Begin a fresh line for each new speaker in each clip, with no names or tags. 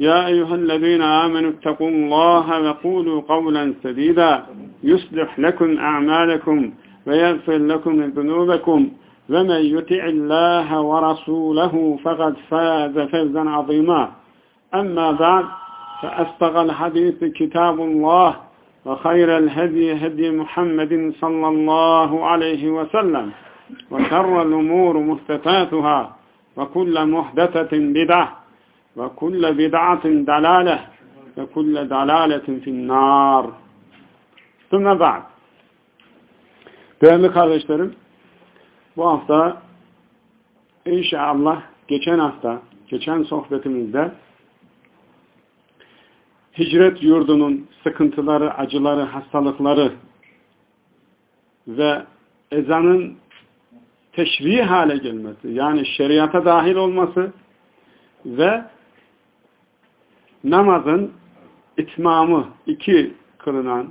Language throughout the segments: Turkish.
يا أيها الذين آمنوا اتقوا الله وقولوا قولا سديدا. يصلح لكم أعمالكم ويغفر لكم ذنوبكم. ومن يطع الله ورسوله فقد فاز فوزا عظيما. أما بعد فأصدق الحديث كتاب الله وخير الهدي هدي محمد صلى الله عليه وسلم. وشر الأمور محدثاتها وكل محدثة بدعة. ve kulle bid'atin dalale ve kulle dalaletin finnar. Sümme ba'd. Değerli kardeşlerim, bu hafta inşallah geçen hafta, geçen sohbetimizde hicret yurdunun sıkıntıları, acıları, hastalıkları ve ezanın teşri hale gelmesi, yani şeriata dahil olması ve namazın itmamı iki kılınan,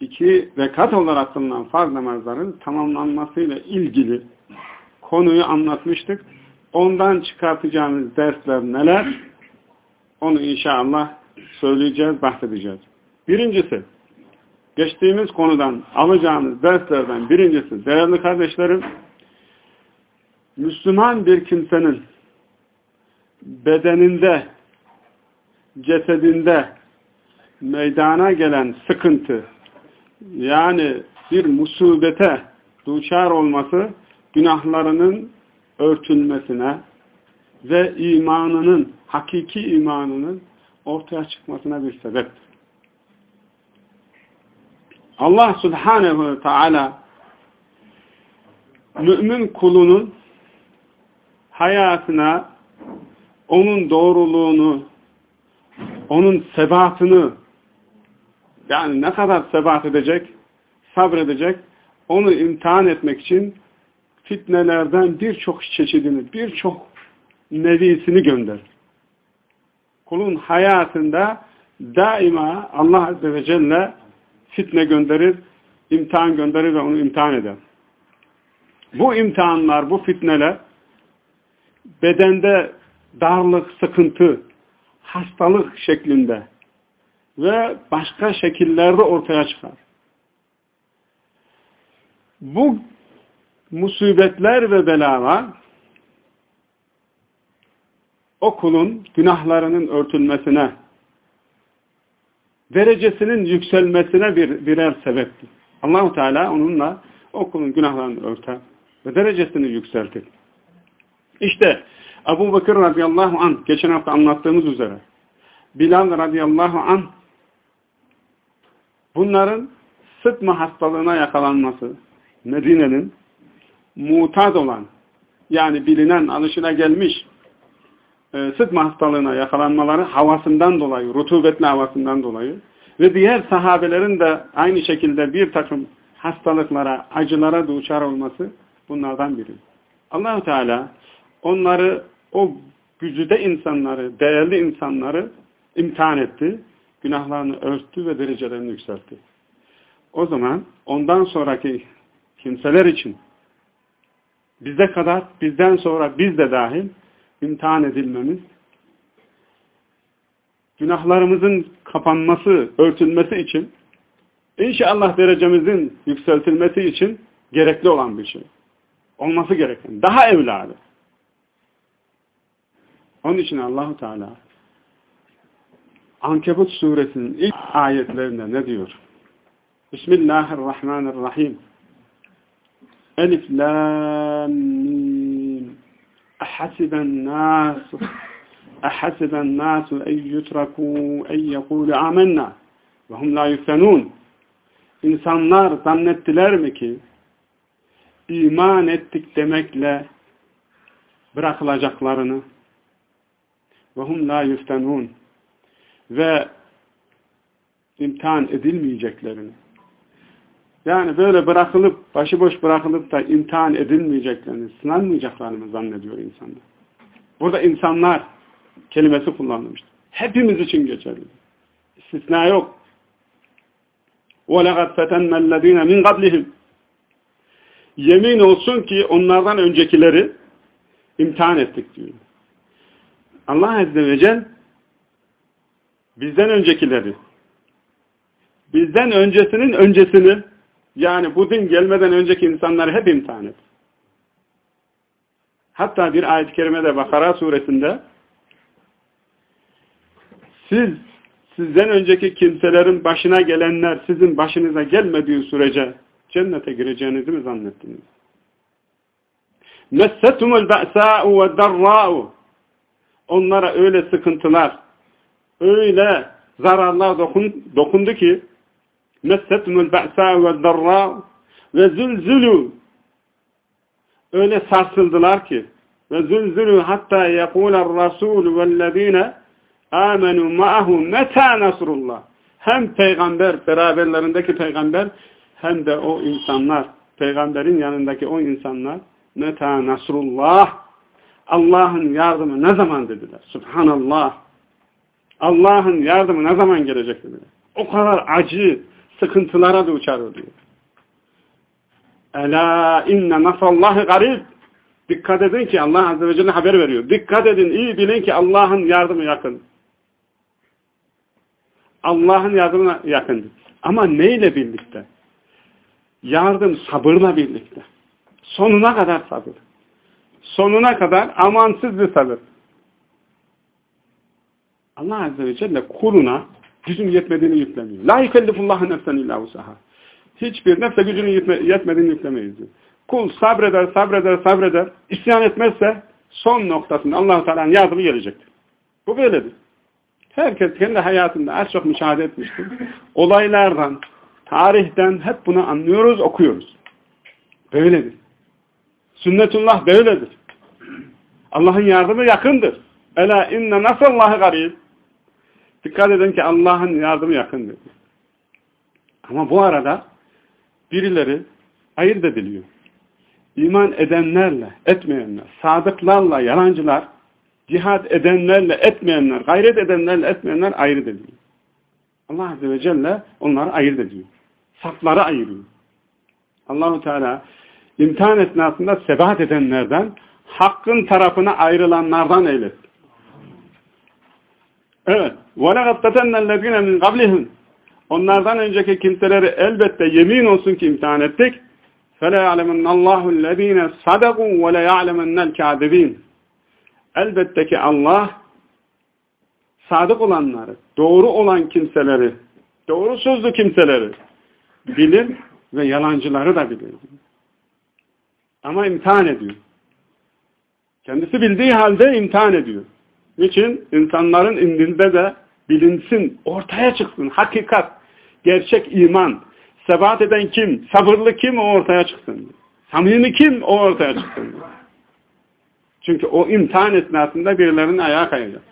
iki rekat olarak kılınan farz namazların tamamlanmasıyla ilgili konuyu anlatmıştık. Ondan çıkartacağımız dersler neler? Onu inşallah söyleyeceğiz, bahsedeceğiz. Birincisi, geçtiğimiz konudan alacağımız derslerden birincisi, değerli kardeşlerim, Müslüman bir kimsenin bedeninde, cesedinde meydana gelen sıkıntı, yani bir musibete duçar olması, günahlarının örtülmesine ve imanının, hakiki imanının ortaya çıkmasına bir sebep. Allah subhanehu ve teala mümin kulunun hayatına onun doğruluğunu, onun sebatını yani ne kadar sebat edecek, sabredecek, onu imtihan etmek için fitnelerden birçok çeşidini, birçok nevisini gönderir. Kulun hayatında daima Allah Azze ve Celle fitne gönderir, imtihan gönderir ve onu imtihan eder. Bu imtihanlar, bu fitneler bedende darlık, sıkıntı, hastalık şeklinde ve başka şekillerde ortaya çıkar. Bu musibetler ve belalar o kulun günahlarının örtülmesine, derecesinin yükselmesine bir, birer sebeptir. Allahu Teala onunla o kulun günahlarını örter ve derecesini yükseltir. İşte Ebu Bakır radıyallahu anh, geçen hafta anlattığımız üzere, Bilal radıyallahu anh, bunların sıtma hastalığına yakalanması, Medine'nin mutad olan, yani bilinen, alışına gelmiş e, sıtma hastalığına yakalanmaları havasından dolayı, rutubetli havasından dolayı ve diğer sahabelerin de aynı şekilde bir takım hastalıklara, acılara duçar olması bunlardan biri. Allahu Teala onları, o gücüde insanları, değerli insanları imtihan etti. Günahlarını örttü ve derecelerini yükseltti. O zaman ondan sonraki kimseler için bize kadar, bizden sonra biz de dahil imtihan edilmemiz, günahlarımızın kapanması, örtülmesi için, inşallah derecemizin yükseltilmesi için gerekli olan bir şey. Olması gereken. Daha evladı. Onun için Allahu Teala Ankebut suresinin ilk ayetlerinde ne diyor? Bismillahirrahmanirrahim. Elif lam mim. Ahasiben nasu ahasiben nasu en yutraku en yekulu amennâ ve hum la yuftenûn. İnsanlar zannettiler mi ki iman ettik demekle bırakılacaklarını ve hum la yuftenûn ve imtihan edilmeyeceklerini yani böyle bırakılıp, başıboş bırakılıp da imtihan edilmeyeceklerini, sınanmayacaklarını mı zannediyor insanlar? Burada insanlar kelimesi kullanılmıştır. Hepimiz için geçerli. İstisna yok. وَلَغَدْ فَتَنَّ الَّذ۪ينَ مِنْ قَبْلِهِمْ Yemin olsun ki onlardan öncekileri imtihan ettik diyor. Allah Azze ve Celle bizden öncekileri bizden öncesinin öncesini yani bu din gelmeden önceki insanları hep imtihan et. Hatta bir ayet-i kerimede Bakara suresinde siz sizden önceki kimselerin başına gelenler sizin başınıza gelmediği sürece cennete gireceğinizi mi zannettiniz? Messetumul ba'sa'u ve darra'u Onlara öyle sıkıntılar, öyle zararlar dokun, dokundu ki messetumul ba'sa'u ve darra'u ve öyle sarsıldılar ki ve zülzülü hatta yekuler rasul vellezine amenu ma'ahu meta nasrullah. Hem peygamber beraberlerindeki peygamber hem de o insanlar peygamberin yanındaki o insanlar meta nasrullah Allah'ın yardımı ne zaman dediler subhanallah Allah'ın yardımı ne zaman gelecek dediler o kadar acı sıkıntılara da uçar diyor Ela inne nasallahi garib Dikkat edin ki Allah Azze ve Celle haber veriyor. Dikkat edin, iyi bilin ki Allah'ın yardımı yakın. Allah'ın yardımına yakın. Ama neyle birlikte? Yardım sabırla birlikte. Sonuna kadar sabır. Sonuna kadar amansız bir sabır. Allah Azze ve Celle kuluna gücün yetmediğini yüklemiyor. La yükellifullahu nefsen illa usaha. Hiçbir nefse gücünün yetmediğini yüklemeyiz. Kul sabreder, sabreder, sabreder. İsyan etmezse son noktasında allah Teala'nın yardımı gelecektir. Bu böyledir. Herkes kendi hayatında az çok müşahede etmiştir. Olaylardan, tarihten hep bunu anlıyoruz, okuyoruz. Böyledir. Sünnetullah böyledir. Allah'ın yardımı yakındır. Ela inne nasallahi garib. Dikkat edin ki Allah'ın yardımı yakındır. Ama bu arada birileri ayırt ediliyor. İman edenlerle, etmeyenler, sadıklarla, yalancılar cihad edenlerle etmeyenler, gayret edenlerle etmeyenler ayrı ediliyor. Allah Azze ve Celle onları ayırt ediyor. Safları ayırıyor. Allahu Teala imtihan esnasında sebat edenlerden, hakkın tarafına ayrılanlardan eylesin. Evet. وَلَغَدْ قَتَنَّ الَّذ۪ينَ مِنْ قَبْلِهِمْ Onlardan önceki kimseleri elbette yemin olsun ki imtihan ettik. فَلَا يَعْلَمَنَّ اللّٰهُ الَّذ۪ينَ صَدَقُوا وَلَا يَعْلَمَنَّ الْكَاذِب۪ينَ Elbette ki Allah sadık olanları, doğru olan kimseleri, doğru sözlü kimseleri bilir ve yalancıları da bilir. Ama imtihan ediyor. Kendisi bildiği halde imtihan ediyor. Niçin? İnsanların indinde de bilinsin, ortaya çıksın. Hakikat, gerçek iman, sebat eden kim, sabırlı kim o ortaya çıksın. Samimi kim o ortaya çıksın. Çünkü o imtihan esnasında birilerinin ayağa kayacak.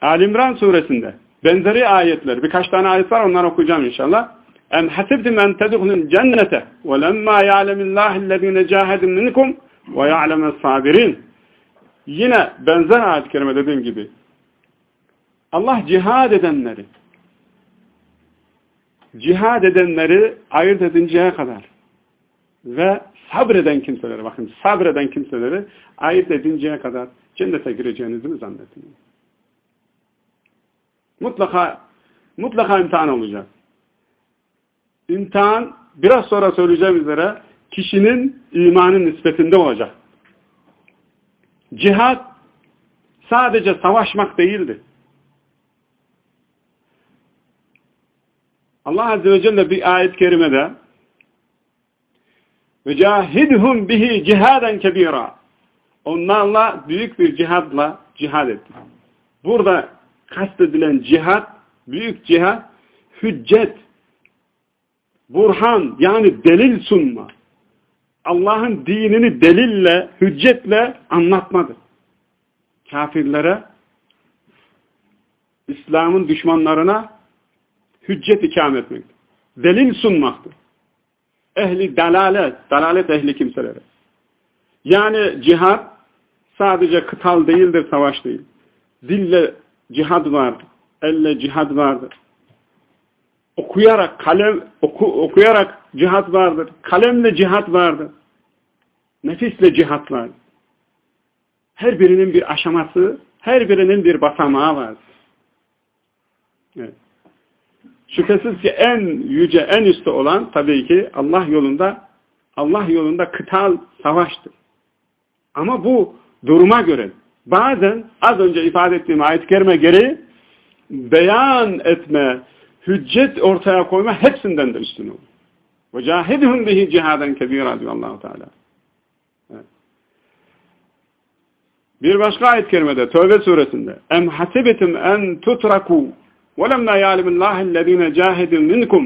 Alimran suresinde benzeri ayetler, birkaç tane ayet var onları okuyacağım inşallah. En hasibtum en tedhulul cennete ve lemma ya'lemillahillezine cahedun minkum ve ya'lemes sabirin. Yine benzer ayet-i kerime dediğim gibi Allah cihad edenleri cihad edenleri ayırt edinceye kadar ve sabreden kimseleri, bakın sabreden kimseleri ayırt edinceye kadar cennete gireceğinizi mi zannettiniz? Mutlaka mutlaka imtihan olacak. İmtihan biraz sonra söyleyeceğim üzere kişinin imanın nispetinde olacak. Cihad sadece savaşmak değildir. Allah Azze ve Celle bir ayet-i kerimede وَجَاهِدْهُمْ bihi cihaden kebira Onlarla büyük bir cihadla cihad etti. Burada kastedilen cihat, büyük cihat, hüccet, burhan yani delil sunma. Allah'ın dinini delille, hüccetle anlatmadı. Kafirlere, İslam'ın düşmanlarına hüccet ikam etmek. Delil sunmaktır. Ehli dalalet, dalalet ehli kimselere. Yani cihad sadece kıtal değildir, savaş değil. Dille cihad vardır, elle cihad vardır. Okuyarak, kalem, oku, okuyarak cihad vardır. Kalemle cihad vardır. Nefisle cihad vardır. Her birinin bir aşaması, her birinin bir basamağı vardır. Evet. Şüphesiz ki en yüce, en üstü olan tabii ki Allah yolunda Allah yolunda kıtal savaştır. Ama bu duruma göre bazen az önce ifade ettiğim ayet-i kerime gereği beyan etme, hüccet ortaya koyma hepsinden de üstün olur. وَجَاهِدْهُمْ bihi cihaden kebira diyor allah Teala. Evet. Bir başka ayet-i kerimede Tövbe suresinde اَمْ حَسِبِتِمْ اَنْ تُتْرَكُوا وَلَمَّا يَعْلِمِ اللّٰهِ الَّذ۪ينَ جَاهِدُوا مِنْكُمْ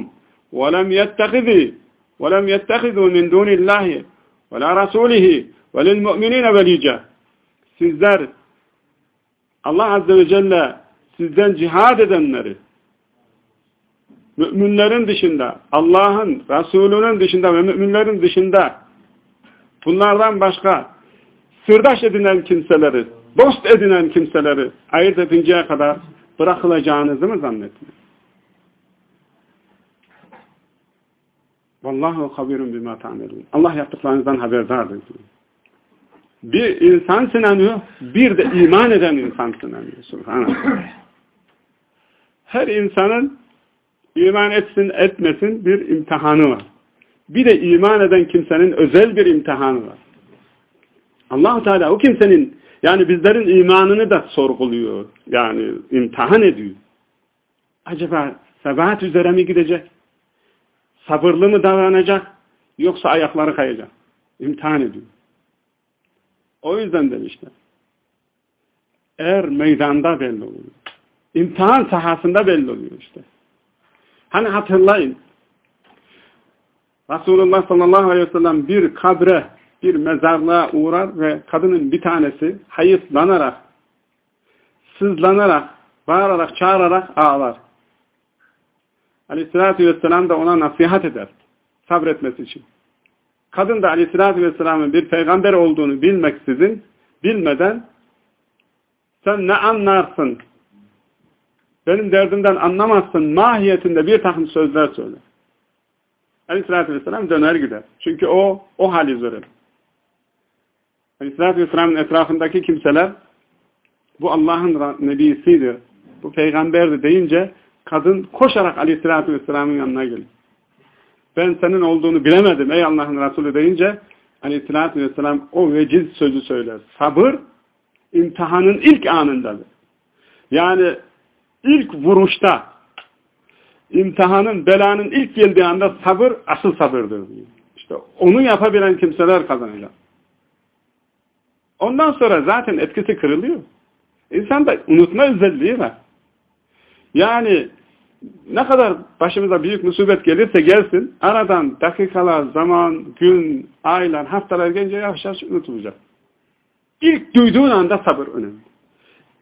وَلَمْ يَتَّخِذُوا وَلَمْ يَتَّخِذُوا مِنْ دُونِ اللّٰهِ وَلَا رَسُولِهِ وَلِلْمُؤْمِنِينَ وَلِيجَ Sizler Allah Azze ve Celle sizden cihad edenleri müminlerin dışında, Allah'ın, Resulünün dışında ve müminlerin dışında bunlardan başka sırdaş edinen kimseleri, dost edinen kimseleri ayırt edinceye kadar bırakılacağınızı mı zannettiniz? Vallahu habirun bima ta'melun. Allah yaptıklarınızdan haberdardır. Bir insan sınanıyor, bir de iman eden insan sınanıyor. Subhanallah. Her insanın iman etsin etmesin bir imtihanı var. Bir de iman eden kimsenin özel bir imtihanı var. allah Teala o kimsenin yani bizlerin imanını da sorguluyor. Yani imtihan ediyor. Acaba sebat üzere mi gidecek? Sabırlı mı davranacak? Yoksa ayakları kayacak? İmtihan ediyor. O yüzden demişler. Er meydanda belli oluyor. İmtihan sahasında belli oluyor işte. Hani hatırlayın. Resulullah sallallahu aleyhi ve sellem bir kabre bir mezarlığa uğrar ve kadının bir tanesi hayıflanarak, sızlanarak, bağırarak, çağırarak ağlar. Aleyhissalatü vesselam da ona nasihat eder. Sabretmesi için. Kadın da aleyhissalatü vesselamın bir peygamber olduğunu bilmeksizin, bilmeden sen ne anlarsın, benim derdimden anlamazsın mahiyetinde bir takım sözler söyler. Aleyhissalatü vesselam döner gider. Çünkü o, o hal üzere. Aleyhisselatü Vesselam'ın etrafındaki kimseler bu Allah'ın nebisidir, bu peygamberdir deyince kadın koşarak Aleyhisselatü Vesselam'ın yanına gelir. Ben senin olduğunu bilemedim ey Allah'ın Resulü deyince Aleyhisselatü Vesselam o veciz sözü söyler. Sabır imtihanın ilk anındadır. Yani ilk vuruşta imtihanın, belanın ilk geldiği anda sabır asıl sabırdır. İşte onu yapabilen kimseler kazanacak. Ondan sonra zaten etkisi kırılıyor. İnsanda unutma özelliği var. Yani ne kadar başımıza büyük musibet gelirse gelsin, aradan dakikalar, zaman, gün, aylar, haftalar gelince yavaş yavaş unutulacak. İlk duyduğun anda sabır önemli.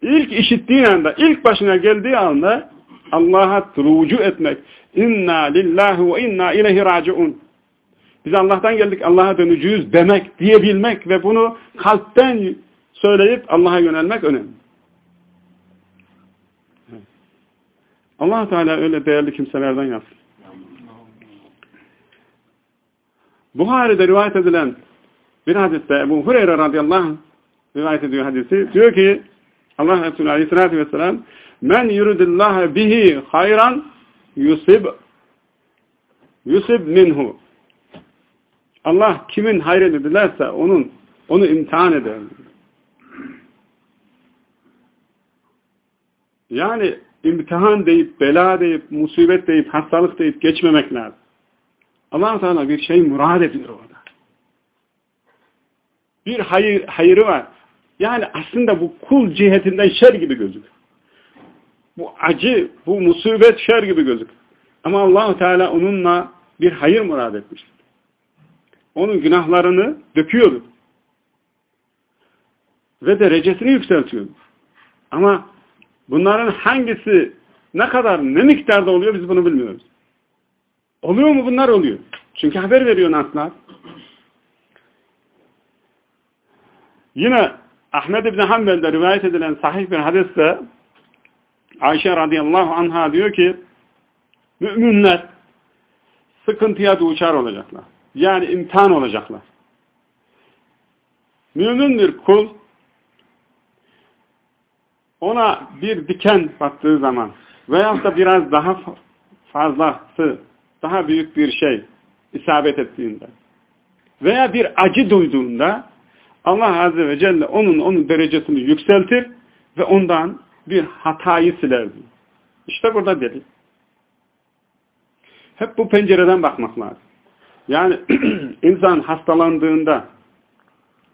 İlk işittiğin anda, ilk başına geldiği anda Allah'a rucu etmek. İnna lillahi ve inna ileyhi raciun. Biz Allah'tan geldik, Allah'a dönücüyüz demek, diyebilmek ve bunu kalpten söyleyip Allah'a yönelmek önemli. allah Teala öyle değerli kimselerden yapsın. Buhari'de rivayet edilen bir hadiste Ebu Hureyre radıyallahu anh rivayet ediyor hadisi. Diyor ki Allah Resulü aleyhissalatü vesselam men yuridillâhe bihi hayran yusib yusib minhu Allah kimin hayrını dilerse onun onu imtihan eder. Yani imtihan deyip, bela deyip, musibet deyip, hastalık deyip geçmemek lazım. allah Teala bir şey murad ediyor orada. Bir hayır, hayırı var. Yani aslında bu kul cihetinden şer gibi gözükür. Bu acı, bu musibet şer gibi gözükür. Ama allah Teala onunla bir hayır murad etmiştir. Onun günahlarını döküyordu. Ve derecesini yükseltiyordu. Ama bunların hangisi ne kadar, ne miktarda oluyor biz bunu bilmiyoruz. Oluyor mu? Bunlar oluyor. Çünkü haber veriyor naslar. Yine Ahmed İbni Hanbel'de rivayet edilen sahih bir hadiste Ayşe radıyallahu anha diyor ki müminler sıkıntıya duçar olacaklar. Yani imtihan olacaklar. Mümin bir kul ona bir diken battığı zaman veya da biraz daha fazlası, daha büyük bir şey isabet ettiğinde veya bir acı duyduğunda Allah Azze ve Celle onun onun derecesini yükseltir ve ondan bir hatayı siler. İşte burada delil. Hep bu pencereden bakmak lazım. Yani insan hastalandığında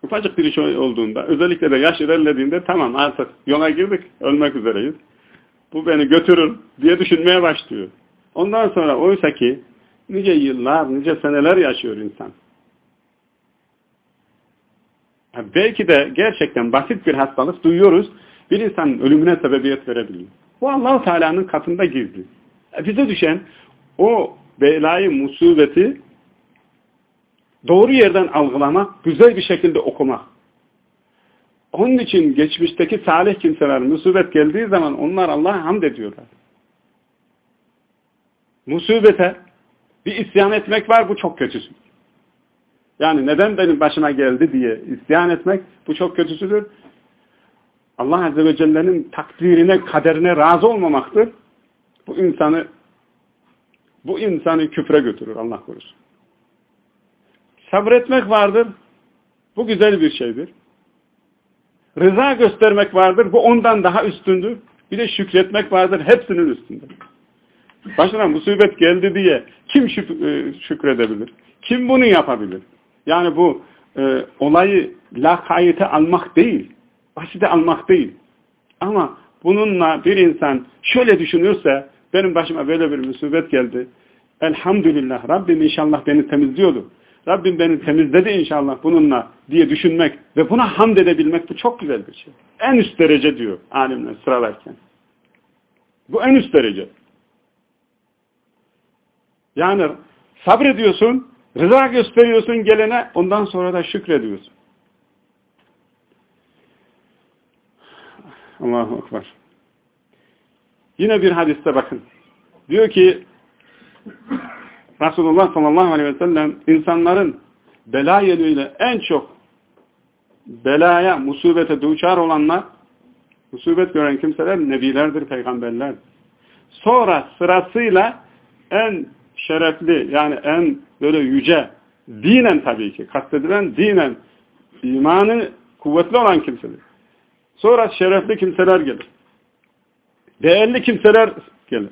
ufacık bir şey olduğunda özellikle de yaş ilerlediğinde tamam artık yola girdik ölmek üzereyiz. Bu beni götürür diye düşünmeye başlıyor. Ondan sonra oysa ki nice yıllar, nice seneler yaşıyor insan. Belki de gerçekten basit bir hastalık duyuyoruz. Bir insanın ölümüne sebebiyet verebiliyor. Bu allah Teala'nın katında gizli. E, bize düşen o belayı, musibeti doğru yerden algılamak, güzel bir şekilde okumak. Onun için geçmişteki salih kimseler musibet geldiği zaman onlar Allah'a hamd ediyorlar. Musibete bir isyan etmek var bu çok kötüsü. Yani neden benim başıma geldi diye isyan etmek bu çok kötüsüdür. Allah Azze ve Celle'nin takdirine, kaderine razı olmamaktır. Bu insanı bu insanı küfre götürür Allah korusun. Sabretmek vardır. Bu güzel bir şeydir. Rıza göstermek vardır. Bu ondan daha üstündür. Bir de şükretmek vardır. Hepsinin üstünde. Başına musibet geldi diye kim şük e, şükredebilir? Kim bunu yapabilir? Yani bu e, olayı lakayete almak değil. Basite almak değil. Ama bununla bir insan şöyle düşünürse benim başıma böyle bir musibet geldi. Elhamdülillah Rabbim inşallah beni temizliyordu. Rabbim beni temizledi inşallah bununla diye düşünmek ve buna hamd edebilmek bu çok güzel bir şey. En üst derece diyor alimler sıralarken. Bu en üst derece. Yani sabrediyorsun, rıza gösteriyorsun gelene, ondan sonra da şükrediyorsun. Allahu Ekber. Yine bir hadiste bakın. Diyor ki Resulullah sallallahu aleyhi ve sellem insanların bela yönüyle en çok belaya, musibete duçar olanlar, musibet gören kimseler nebilerdir, peygamberler. Sonra sırasıyla en şerefli yani en böyle yüce dinen tabii ki kastedilen dinen imanı kuvvetli olan kimseler. Sonra şerefli kimseler gelir. Değerli kimseler gelir.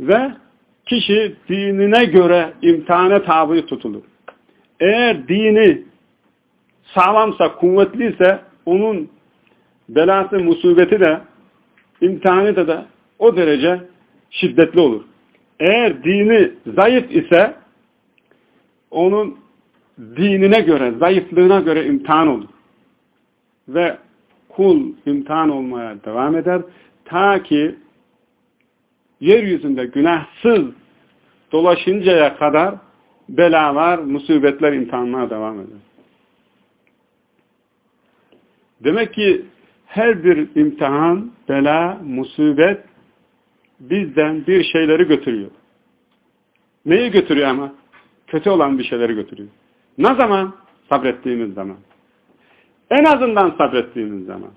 Ve kişi dinine göre imtihana tabi tutulur. Eğer dini sağlamsa, kuvvetliyse onun belası, musibeti de imtihanı da da o derece şiddetli olur. Eğer dini zayıf ise onun dinine göre, zayıflığına göre imtihan olur. Ve kul imtihan olmaya devam eder. Ta ki yeryüzünde günahsız dolaşıncaya kadar belalar, musibetler imtihanına devam eder. Demek ki her bir imtihan, bela, musibet bizden bir şeyleri götürüyor. Neyi götürüyor ama? Kötü olan bir şeyleri götürüyor. Ne zaman? Sabrettiğimiz zaman. En azından sabrettiğimiz zaman.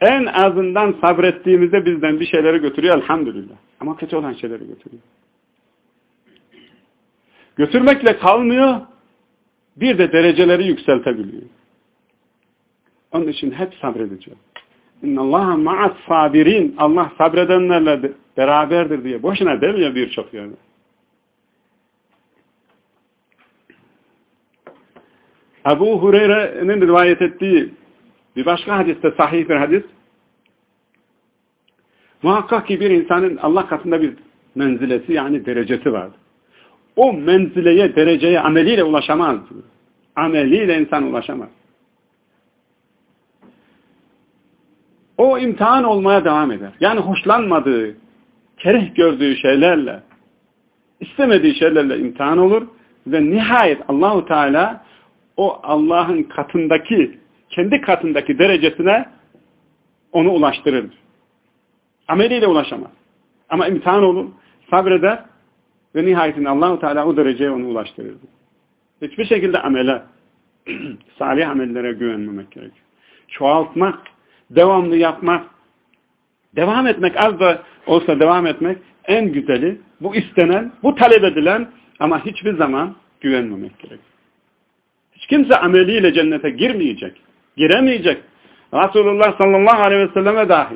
En azından sabrettiğimizde bizden bir şeyleri götürüyor elhamdülillah. Ama kötü olan şeyleri götürüyor. Götürmekle kalmıyor, bir de dereceleri yükseltebiliyor. Onun için hep sabredeceğim. İnnallaha ma'as sabirin. Allah sabredenlerle beraberdir diye. Boşuna demiyor birçok yerde. Ebu Hureyre'nin rivayet ettiği bir başka hadiste sahih bir hadis. Muhakkak ki bir insanın Allah katında bir menzilesi yani derecesi vardır. O menzileye, dereceye ameliyle ulaşamaz. Ameliyle insan ulaşamaz. O imtihan olmaya devam eder. Yani hoşlanmadığı, kereh gördüğü şeylerle, istemediği şeylerle imtihan olur ve nihayet Allahu Teala o Allah'ın katındaki, kendi katındaki derecesine onu ulaştırır. Ameliyle ulaşamaz. Ama imtihan olur, sabreder ve nihayetinde Allahu Teala o dereceye onu ulaştırır. Hiçbir şekilde amele, salih amellere güvenmemek gerekiyor. Çoğaltmak, devamlı yapmak, devam etmek, az da olsa devam etmek en güzeli, bu istenen, bu talep edilen ama hiçbir zaman güvenmemek gerekiyor. Hiç kimse ameliyle cennete girmeyecek, giremeyecek. Resulullah sallallahu aleyhi ve selleme dahi.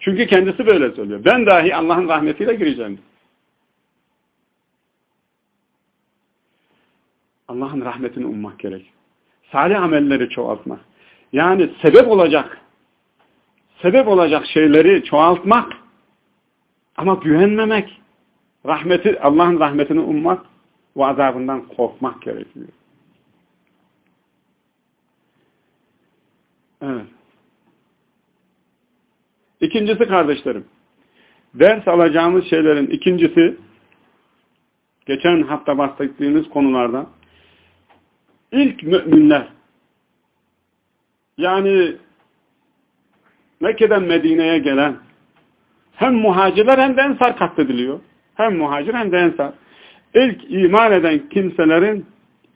Çünkü kendisi böyle söylüyor. Ben dahi Allah'ın rahmetiyle gireceğim. Allah'ın rahmetini ummak gerek. Salih amelleri çoğaltmak. Yani sebep olacak sebep olacak şeyleri çoğaltmak ama güvenmemek, rahmeti Allah'ın rahmetini ummak ve azabından korkmak gerekiyor. Evet. İkincisi kardeşlerim, ders alacağımız şeylerin ikincisi, geçen hafta bahsettiğimiz konulardan, ilk müminler, yani Mekke'den Medine'ye gelen hem muhacirler hem de ensar katlediliyor. Hem muhacir hem de ensar. İlk iman eden kimselerin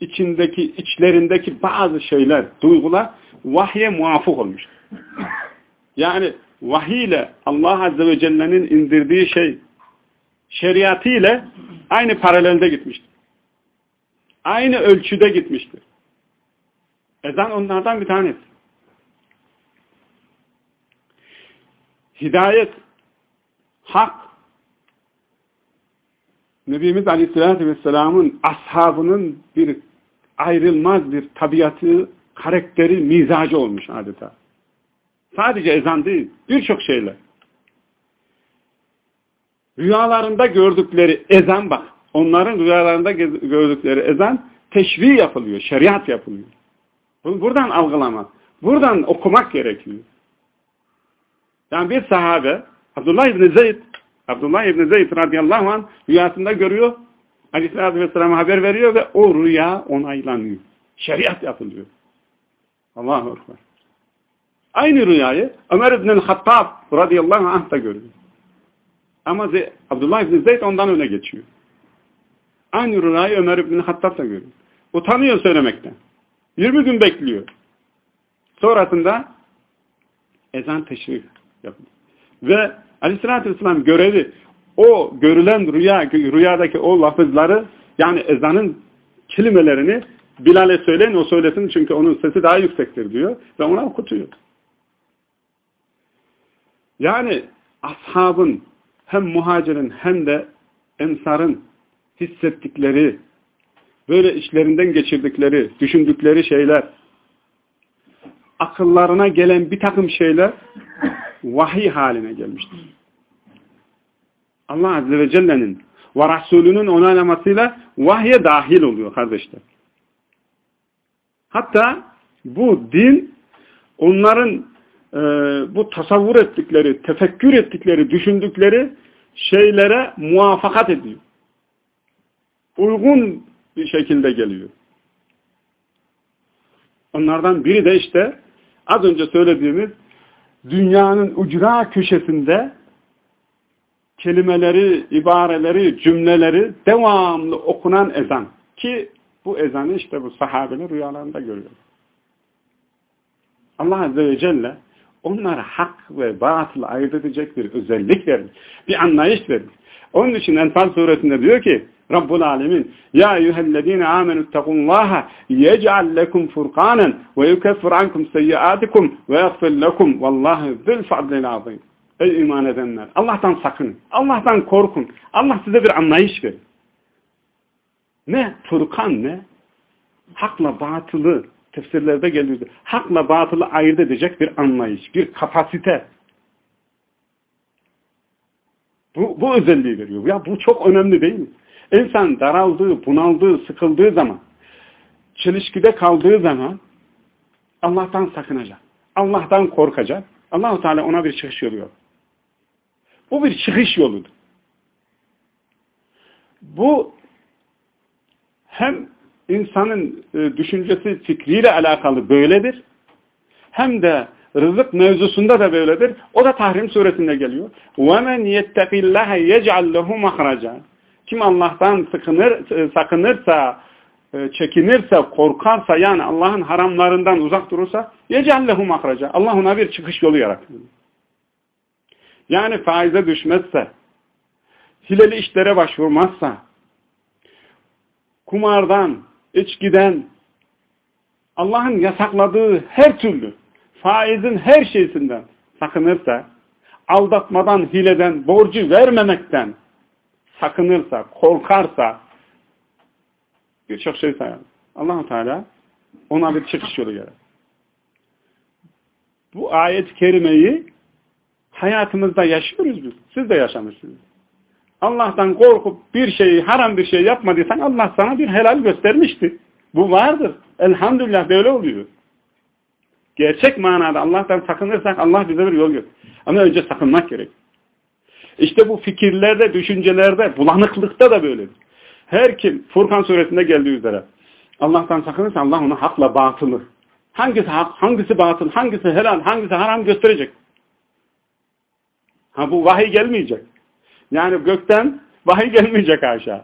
içindeki, içlerindeki bazı şeyler, duygular vahye muvafık olmuş. Yani vahiy ile Allah Azze ve Celle'nin indirdiği şey şeriatı ile aynı paralelde gitmiştir. Aynı ölçüde gitmiştir. Ezan onlardan bir tanesi. Hidayet, hak, Nebimiz Aleyhisselatü Vesselam'ın ashabının bir ayrılmaz bir tabiatı, karakteri, mizacı olmuş adeta. Sadece ezan değil, birçok şeyler. Rüyalarında gördükleri ezan bak, onların rüyalarında gördükleri ezan teşvi yapılıyor, şeriat yapılıyor. Buradan algılamak, buradan okumak gerekiyor. Yani bir sahabe Abdullah İbni Zeyd Abdullah İbni Zeyd radıyallahu anh rüyasında görüyor. Aleyhisselatü Vesselam'a haber veriyor ve o rüya onaylanıyor. Şeriat yapılıyor. Allahu Ekber. Aynı rüyayı Ömer İbni Hattab radıyallahu anh da görüyor. Ama Abdullah İbni Zeyd ondan öne geçiyor. Aynı rüyayı Ömer İbni Hattab da görüyor. Utanıyor söylemekten. 20 gün bekliyor. Sonrasında ezan teşrif yapın. Ve aleyhissalatü vesselam görevi o görülen rüya, rüyadaki o lafızları yani ezanın kelimelerini Bilal'e söyleyin o söylesin çünkü onun sesi daha yüksektir diyor ve ona okutuyor. Yani ashabın hem muhacirin hem de ensarın hissettikleri, böyle işlerinden geçirdikleri, düşündükleri şeyler, akıllarına gelen bir takım şeyler vahiy haline gelmiştir. Allah Azze ve Celle'nin ve Resulünün onaylamasıyla vahye dahil oluyor kardeşler. Hatta bu din onların e, bu tasavvur ettikleri, tefekkür ettikleri, düşündükleri şeylere muvaffakat ediyor. Uygun bir şekilde geliyor. Onlardan biri de işte az önce söylediğimiz dünyanın ucra köşesinde kelimeleri, ibareleri, cümleleri devamlı okunan ezan. Ki bu ezanı işte bu sahabeler rüyalarında görüyor. Allah Azze ve Celle onlara hak ve batıl ayırt edecek bir özellik vermiş. Bir anlayış vermiş. Onun için Enfal suresinde diyor ki Rabbul Alemin Ya eyyühellezine amenüttekullaha yec'al lekum furkanen ve yukeffir ankum seyyiatikum ve yagfir lekum vallahu zil fadlil azim. Ey iman edenler Allah'tan sakının. Allah'tan korkun. Allah size bir anlayış verir. Ne? Furkan ne? Hakla batılı tefsirlerde geliyor. Hakla batılı ayırt edecek bir anlayış, bir kapasite. Bu, bu özelliği veriyor. Ya bu çok önemli değil mi? İnsan daraldığı, bunaldığı, sıkıldığı zaman, çelişkide kaldığı zaman Allah'tan sakınacak. Allah'tan korkacak. Allahu Teala ona bir çıkış yolu yok. Bu bir çıkış yoludur. Bu hem insanın e, düşüncesi fikriyle alakalı böyledir. Hem de rızık mevzusunda da böyledir. O da Tahrim suresinde geliyor. وَمَنْ يَتَّقِ اللّٰهَ يَجْعَلْ لَهُ مَخْرَجًا Kim Allah'tan sakınır, e, sakınırsa, e, çekinirse, korkarsa yani Allah'ın haramlarından uzak durursa يَجْعَلْ لَهُ مَخْرَجًا Allah ona bir çıkış yolu yaratır. Yani faize düşmezse, hileli işlere başvurmazsa, kumardan, içkiden, Allah'ın yasakladığı her türlü faizin her şeysinden sakınırsa, aldatmadan, hileden, borcu vermemekten sakınırsa, korkarsa birçok şey sayar. allah Teala ona bir çıkış yolu yarar. Bu ayet-i kerimeyi hayatımızda yaşıyoruz biz. Siz de yaşamışsınız. Allah'tan korkup bir şeyi, haram bir şey yapmadıysan Allah sana bir helal göstermişti. Bu vardır. Elhamdülillah böyle oluyor. Gerçek manada Allah'tan sakınırsak Allah bize bir yol gösterir. Ama önce sakınmak gerek. İşte bu fikirlerde, düşüncelerde, bulanıklıkta da böyledir. Her kim Furkan suresinde geldiği üzere Allah'tan sakınırsa Allah ona hakla batılı. Hangisi hak, hangisi batıl, hangisi helal, hangisi haram gösterecek. Ha bu vahiy gelmeyecek. Yani gökten vahiy gelmeyecek aşağı.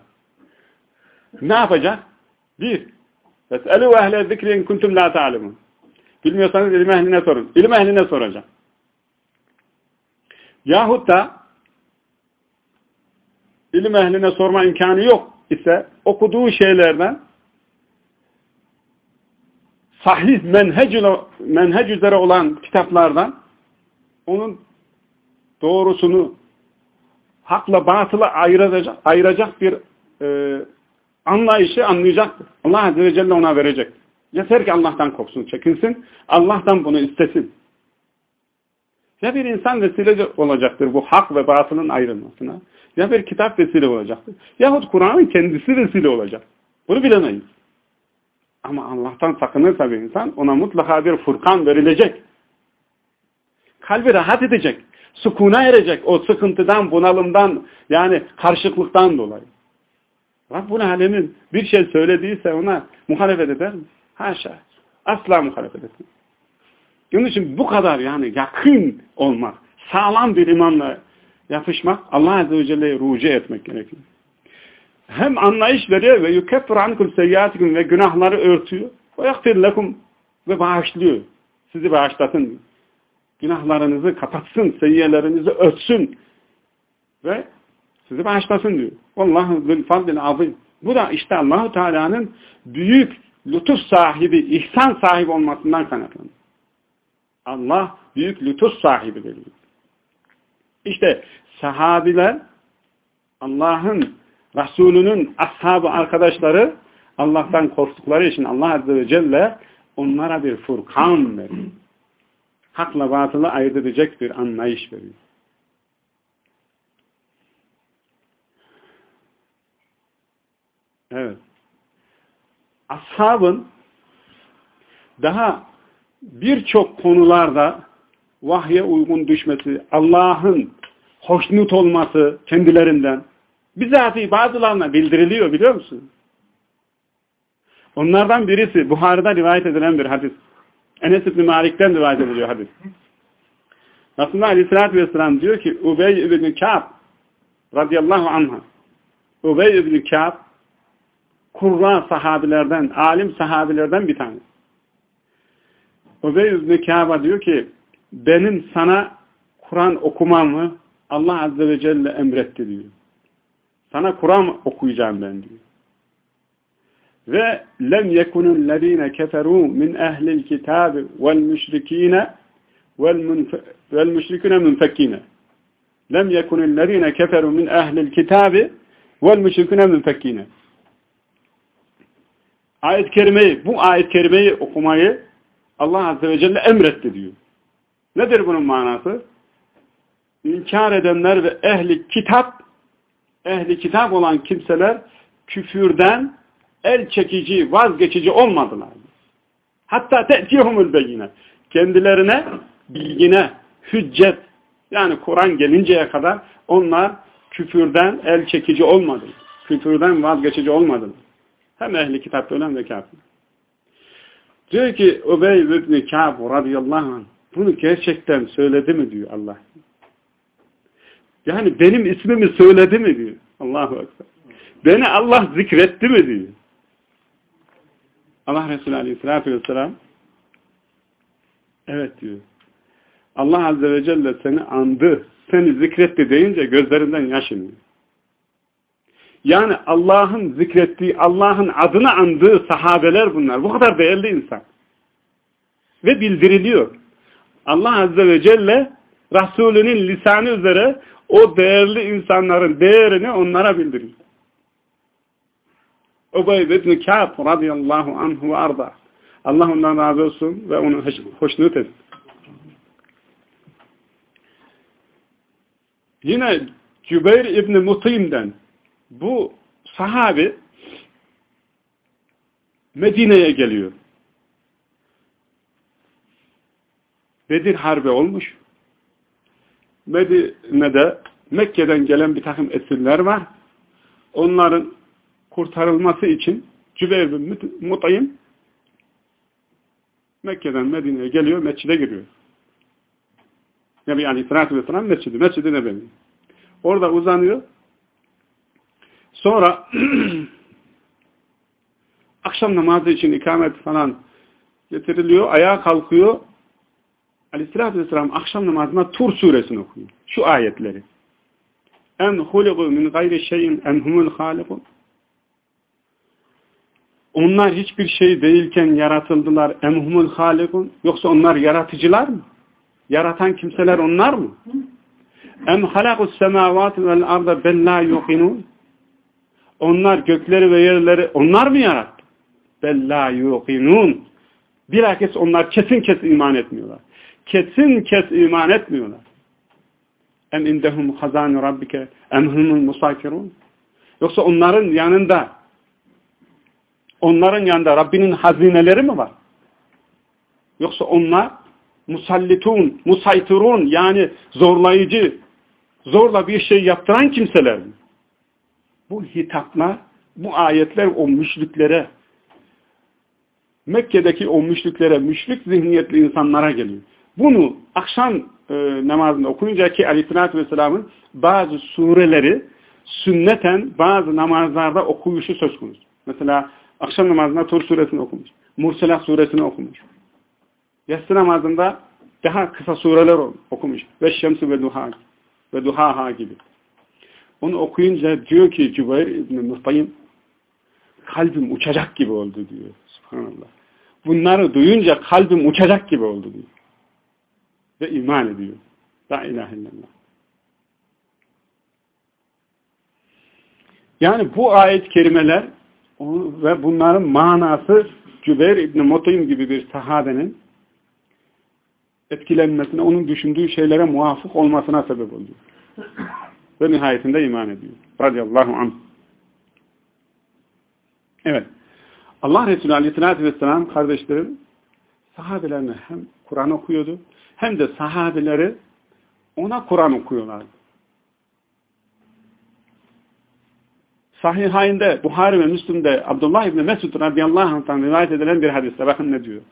Ne yapacak? Bir, فَسْأَلُوا اَهْلَ الذِّكْرِ اِنْ كُنْتُمْ لَا تَعْلَمُونَ Bilmiyorsanız ilim ehline sorun. İlim ehline soracağım. Yahut da ilim ehline sorma imkanı yok ise okuduğu şeylerden sahih menhec, menhec üzere olan kitaplardan onun doğrusunu hakla batıla ayıracak, ayıracak bir e, anlayışı anlayacaktır. Allah Azze ve Celle ona verecek. Yeter ki Allah'tan korksun, çekinsin. Allah'tan bunu istesin. Ya bir insan vesile olacaktır bu hak ve batılın ayrılmasına. Ya bir kitap vesile olacaktır. Yahut Kur'an'ın kendisi vesile olacak. Bunu bilemeyiz. Ama Allah'tan sakınırsa bir insan ona mutlaka bir furkan verilecek. Kalbi rahat edecek. Sukuna erecek o sıkıntıdan, bunalımdan yani karşılıklıktan dolayı. Rabbul Alemin bir şey söylediyse ona muhalefet eder mi? Haşa. Asla muhalefet etmez. Onun için bu kadar yani yakın olmak, sağlam bir imanla yapışmak, Allah Azze ve Celle'ye rucu etmek gerekiyor. Hem anlayış veriyor ve yukeffir ankum seyyatikum ve günahları örtüyor. Ve yakfir ve bağışlıyor. Sizi bağışlasın. Günahlarınızı kapatsın, seyyiyelerinizi örtsün. Ve sizi bağışlasın diyor. Allahu zül fadlil azim. Bu da işte Allahu Teala'nın büyük lütuf sahibi, ihsan sahibi olmasından kaynaklanır. Allah büyük lütuf sahibidir. İşte sahabiler Allah'ın Resulünün ashabı arkadaşları Allah'tan korktukları için Allah Azze ve Celle onlara bir furkan veriyor. Hakla batılı ayırt edecek bir anlayış veriyor. Evet. Ashabın daha birçok konularda vahye uygun düşmesi, Allah'ın hoşnut olması kendilerinden bizatihi bazılarına bildiriliyor biliyor musun? Onlardan birisi Buhari'de rivayet edilen bir hadis. Enes İbni Malik'ten rivayet ediliyor hadis. Resulullah Aleyhisselatü Vesselam diyor ki Ubey İbni Ka'b radıyallahu anh'a Ubey İbni Ka'b kurra sahabilerden, alim sahabilerden bir tanesi. Ubey İbni Ka'b'a diyor ki benim sana Kur'an okumamı Allah Azze ve Celle emretti diyor. Sana Kur'an okuyacağım ben diyor. Ve lem yekunul lezine keferu min ehlil kitabi vel müşrikine vel müşrikine münfekkine. Lem yekunul lezine keferu min ehlil kitabi vel müşrikine münfekkine. Ayet-i kerimeyi, bu ayet-i kerimeyi okumayı Allah Azze ve Celle emretti diyor. Nedir bunun manası? İnkar edenler ve ehli kitap, ehli kitap olan kimseler küfürden el çekici, vazgeçici olmadılar. Hatta te'tihumul beyine. Kendilerine bilgine, hüccet, yani Kur'an gelinceye kadar onlar küfürden el çekici olmadılar. Küfürden vazgeçici olmadılar. Hem ehli kitapta ölen ve kafir. Diyor ki Ubey ibn Ka'b radıyallahu anh bunu gerçekten söyledi mi diyor Allah. Yani benim ismimi söyledi mi diyor. Allahu Ekber. Beni Allah zikretti mi diyor. Allah Resulü Aleyhisselatü Vesselam evet diyor. Allah Azze ve Celle seni andı, seni zikretti deyince gözlerinden yaş. Yani Allah'ın zikrettiği, Allah'ın adını andığı sahabeler bunlar. Bu kadar değerli insan. Ve bildiriliyor. Allah Azze ve Celle Resulünün lisanı üzere o değerli insanların değerini onlara bildiriyor. Ubey ibn Ka'b radıyallahu anhu arda. Allah ondan razı olsun ve onu hoşnut etsin. Yine Cübeyr İbni Mutim'den bu sahabi Medine'ye geliyor. Bedir Harbi olmuş. Medine'de Mekke'den gelen bir takım esirler var. Onların kurtarılması için Cübeyr bin Mutayim Mekke'den Medine'ye geliyor, mescide giriyor. Nebi Aleyhisselatü Vesselam mescidi, mescidi Nebevi. Orada uzanıyor. Sonra akşam namazı için ikamet falan getiriliyor. Ayağa kalkıyor. Aleyhisselatü Vesselam akşam namazında Tur suresini okuyor. Şu ayetleri. En huligu min gayri şeyin en humul halikun. Onlar hiçbir şey değilken yaratıldılar. En humul halikun. Yoksa onlar yaratıcılar mı? Yaratan kimseler onlar mı? Em halakus semavati vel arda ben la yuqinun. Onlar gökleri ve yerleri onlar mı yarattı? Bella yuqinun. Bilakis onlar kesin kes iman etmiyorlar. Kesin kes iman etmiyorlar. Em indehum hazani rabbike em humul musakirun. Yoksa onların yanında onların yanında Rabbinin hazineleri mi var? Yoksa onlar musallitun, musaytirun yani zorlayıcı, zorla bir şey yaptıran kimseler mi? Bu hitaplar, bu ayetler o müşriklere, Mekke'deki o müşriklere, müşrik zihniyetli insanlara geliyor. Bunu akşam e, namazında okuyunca ki aleyhissalatü vesselamın bazı sureleri sünneten bazı namazlarda okuyuşu söz konusu. Mesela akşam namazında Tur suresini okumuş. Murselah suresini okumuş. Yatsı namazında daha kısa sureler okumuş. Ve Şemsi ve Duha ve Duhaha gibi. Onu okuyunca diyor ki Cübeyr İbni Muhtayim kalbim uçacak gibi oldu diyor. Subhanallah. Bunları duyunca kalbim uçacak gibi oldu diyor. Ve iman ediyor. La ilahe illallah. Yani bu ayet kelimeler ve bunların manası Cübeyr İbni Mutayim gibi bir sahabenin etkilenmesine, onun düşündüğü şeylere muvafık olmasına sebep oluyor. Ve nihayetinde iman ediyor. Radiyallahu anh. Evet. Allah Resulü Aleyhisselatü Vesselam kardeşlerim sahabelerine hem Kur'an okuyordu hem de sahabeleri ona Kur'an okuyorlardı. Sahihayinde Buhari ve Müslüm'de Abdullah İbni Mesud radıyallahu anh'tan rivayet edilen bir hadiste bakın ne diyor.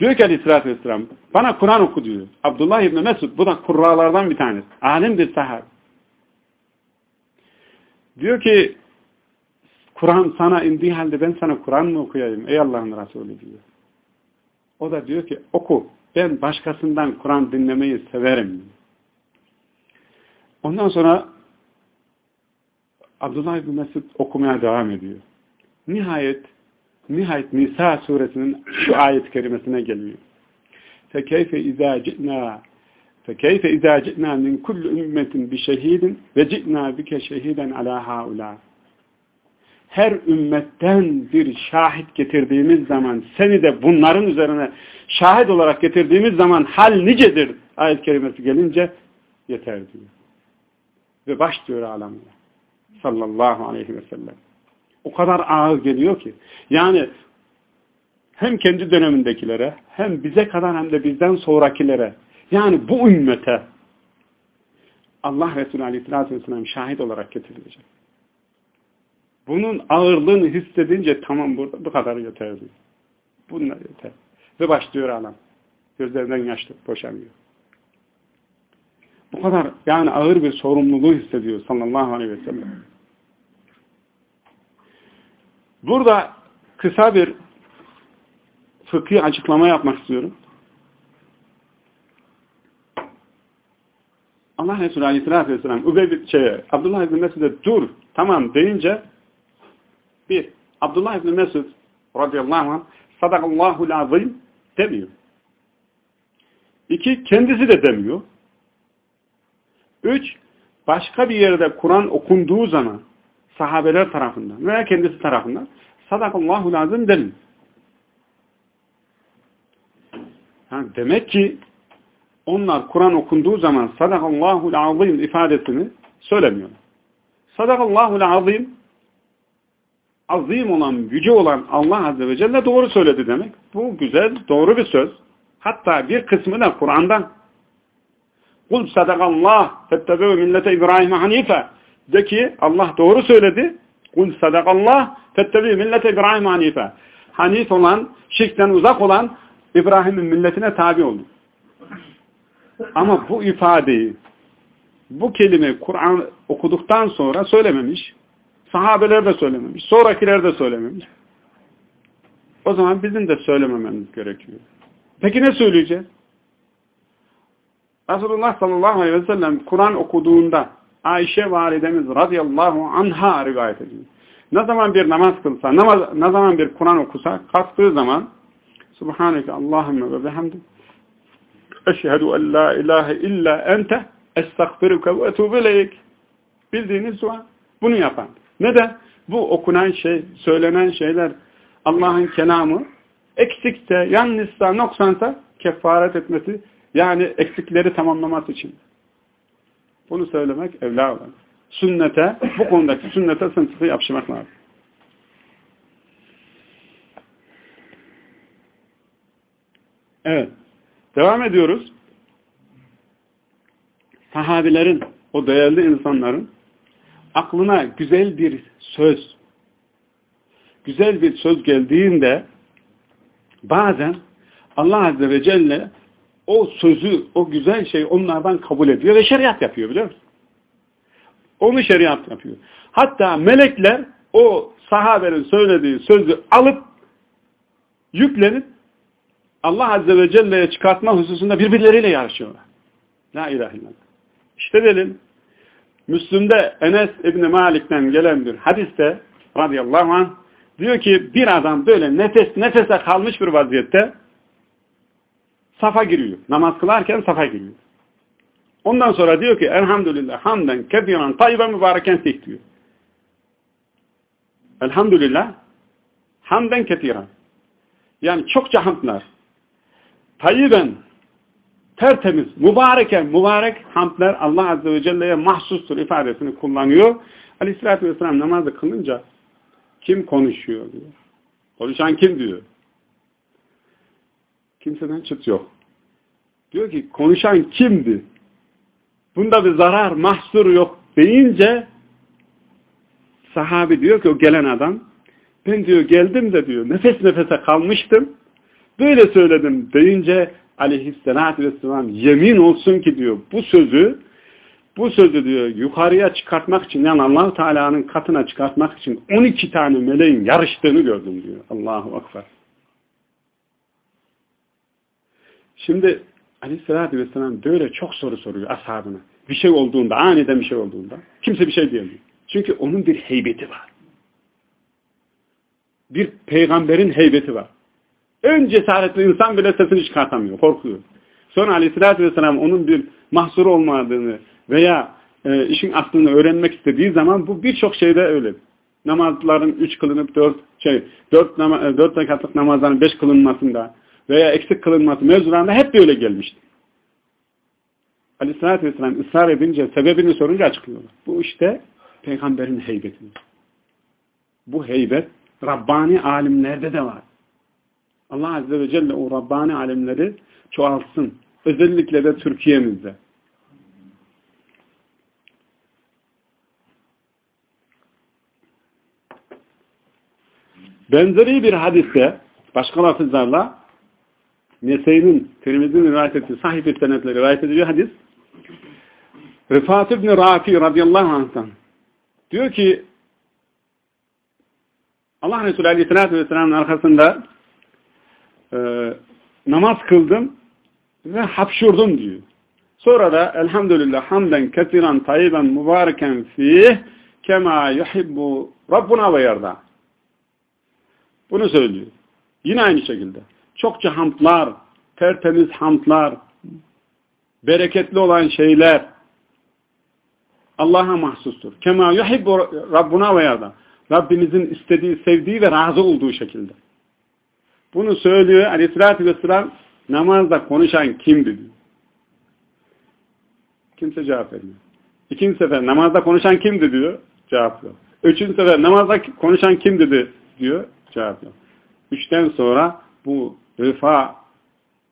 Diyor ki aleyhissalatü vesselam bana Kur'an oku diyor. Abdullah İbni Mesud bu da kurralardan bir tanesi. Alim bir sahabe. Diyor ki Kur'an sana indiği halde ben sana Kur'an mı okuyayım ey Allah'ın Resulü diyor. O da diyor ki oku ben başkasından Kur'an dinlemeyi severim. Ondan sonra Abdullah bin Mesud okumaya devam ediyor. Nihayet nihayet Nisa suresinin şu ayet kerimesine geliyor. فَكَيْفَ اِذَا جِئْنَا فَكَيْفَ اِذَا جِئْنَا مِنْ كُلِّ اُمَّةٍ بِشَهِيدٍ وَجِئْنَا بِكَ شَهِيدًا عَلَى هَؤُلَاءِ Her ümmetten bir şahit getirdiğimiz zaman seni de bunların üzerine şahit olarak getirdiğimiz zaman hal nicedir ayet kerimesi gelince yeter diyor. Ve baş diyor alemine. Sallallahu aleyhi ve sellem. O kadar ağır geliyor ki. Yani hem kendi dönemindekilere hem bize kadar hem de bizden sonrakilere yani bu ümmete Allah Resulü Aleyhisselatü Vesselam şahit olarak getirilecek. Bunun ağırlığını hissedince tamam burada bu kadar yeter. Bunlar yeter. Ve başlıyor alam. Gözlerinden yaşlı boşanıyor. Bu kadar yani ağır bir sorumluluğu hissediyor sallallahu aleyhi ve sellem. Burada kısa bir fıkhi açıklama yapmak istiyorum. Allah Resulü Aleyhisselatü Vesselam şey, Abdullah İbni Mesud'e dur tamam deyince bir, Abdullah İbni Mesud radıyallahu anh sadakallahu azim demiyor. İki, kendisi de demiyor. Üç, başka bir yerde Kur'an okunduğu zaman sahabeler tarafından veya kendisi tarafından sadakallahu lazım demiyor. Yani demek ki onlar Kur'an okunduğu zaman sadakallahu azim ifadesini söylemiyorlar. Sadakallahu azim azim olan, yüce olan Allah Azze ve Celle doğru söyledi demek. Bu güzel, doğru bir söz. Hatta bir kısmı da Kur'an'dan. Kul sadakallah fettebe'u millete İbrahim Hanife. De ki Allah doğru söyledi. Kul sadakallah fettebe'u millete İbrahim Hanife. Hanif olan, şirkten uzak olan İbrahim'in milletine tabi oldu. Ama bu ifadeyi, bu kelime Kur'an okuduktan sonra söylememiş. Sahabeler de söylememiş. Sonrakiler de söylememiş. O zaman bizim de söylemememiz gerekiyor. Peki ne söyleyeceğiz? Resulullah sallallahu aleyhi ve sellem Kur'an okuduğunda Ayşe validemiz radıyallahu anha rivayet ediyor. Ne zaman bir namaz kılsa, namaz, ne zaman bir Kur'an okusa, kalktığı zaman Subhaneke Allahümme ve bihamdik Eşhedü en la ilahe illa ente estağfiruke ve etubu ileyk. Bildiğiniz dua. Bunu yapan. Neden? Bu okunan şey, söylenen şeyler Allah'ın kelamı eksikse, yanlışsa, noksansa kefaret etmesi yani eksikleri tamamlaması için. Bunu söylemek evla olan. Sünnete, bu konudaki sünnete sımsıkı yapışmak lazım. Evet. Devam ediyoruz. Sahabilerin, o değerli insanların aklına güzel bir söz, güzel bir söz geldiğinde bazen Allah Azze ve Celle o sözü, o güzel şeyi onlardan kabul ediyor ve şeriat yapıyor biliyor musun? Onu şeriat yapıyor. Hatta melekler o sahabenin söylediği sözü alıp yüklenip Allah Azze ve Celle'ye çıkartma hususunda birbirleriyle yarışıyorlar. La ilahe illallah. İşte dedim Müslüm'de Enes İbni Malik'ten gelen bir hadiste radıyallahu anh diyor ki bir adam böyle nefes nefese kalmış bir vaziyette safa giriyor. Namaz kılarken safa giriyor. Ondan sonra diyor ki elhamdülillah hamden kefiran tayyiben mübareken fih diyor. Elhamdülillah hamden ketiran. Yani çokça hamdlar. Tayyiben tertemiz, mübareken, mübarek hamdler Allah Azze ve Celle'ye mahsustur ifadesini kullanıyor. Aleyhisselatü Vesselam namazı kılınca kim konuşuyor diyor. Konuşan kim diyor. Kimseden çıt yok. Diyor ki konuşan kimdi? Bunda bir zarar, mahsur yok deyince sahabi diyor ki o gelen adam ben diyor geldim de diyor nefes nefese kalmıştım. Böyle söyledim deyince aleyhissalatü vesselam yemin olsun ki diyor bu sözü bu sözü diyor yukarıya çıkartmak için yani allah Teala'nın katına çıkartmak için 12 tane meleğin yarıştığını gördüm diyor. Allahu Akbar. Şimdi aleyhissalatü vesselam böyle çok soru soruyor ashabına. Bir şey olduğunda, aniden bir şey olduğunda. Kimse bir şey diyemiyor. Çünkü onun bir heybeti var. Bir peygamberin heybeti var. En cesaretli insan bile sesini çıkartamıyor, korkuyor. Sonra aleyhissalatü vesselam onun bir mahsuru olmadığını veya e, işin aslını öğrenmek istediği zaman bu birçok şeyde öyle. Namazların üç kılınıp dört, şey, dört, nama, e, dört rekatlık namazların beş kılınmasında veya eksik kılınması mevzularında hep böyle gelmişti. Aleyhissalatü vesselam ısrar edince, sebebini sorunca açıklıyorlar. Bu işte peygamberin heybeti. Bu heybet Rabbani alimlerde de var. Allah Azze ve Celle o Rabbani alimleri çoğalsın. Özellikle de Türkiye'mizde. Benzeri bir hadiste başka lafızlarla Nese'nin, Tirmidhi'nin rivayet ettiği sahih senetle rivayet ediyor hadis. Rıfat ibn Rafi radıyallahu anh'tan diyor ki Allah Resulü aleyhissalatü vesselamın arkasında e, namaz kıldım ve hapşurdum diyor. Sonra da elhamdülillah hamden kesiran tayyiben mübareken fih kema yuhibbu Rabbuna ve yarda. Bunu söylüyor. Yine aynı şekilde. Çokça hamdlar, tertemiz hamdlar, bereketli olan şeyler Allah'a mahsustur. Kema yuhibbu Rabbuna ve yarda. Rabbimizin istediği, sevdiği ve razı olduğu şekilde. Bunu söylüyor aleyhissalatü vesselam namazda konuşan kimdi. Kimse cevap vermiyor. İkinci sefer namazda konuşan kimdi diyor. Cevap yok. Üçüncü sefer namazda konuşan kim dedi diyor. Cevap yok. Üçten sonra bu Rıfa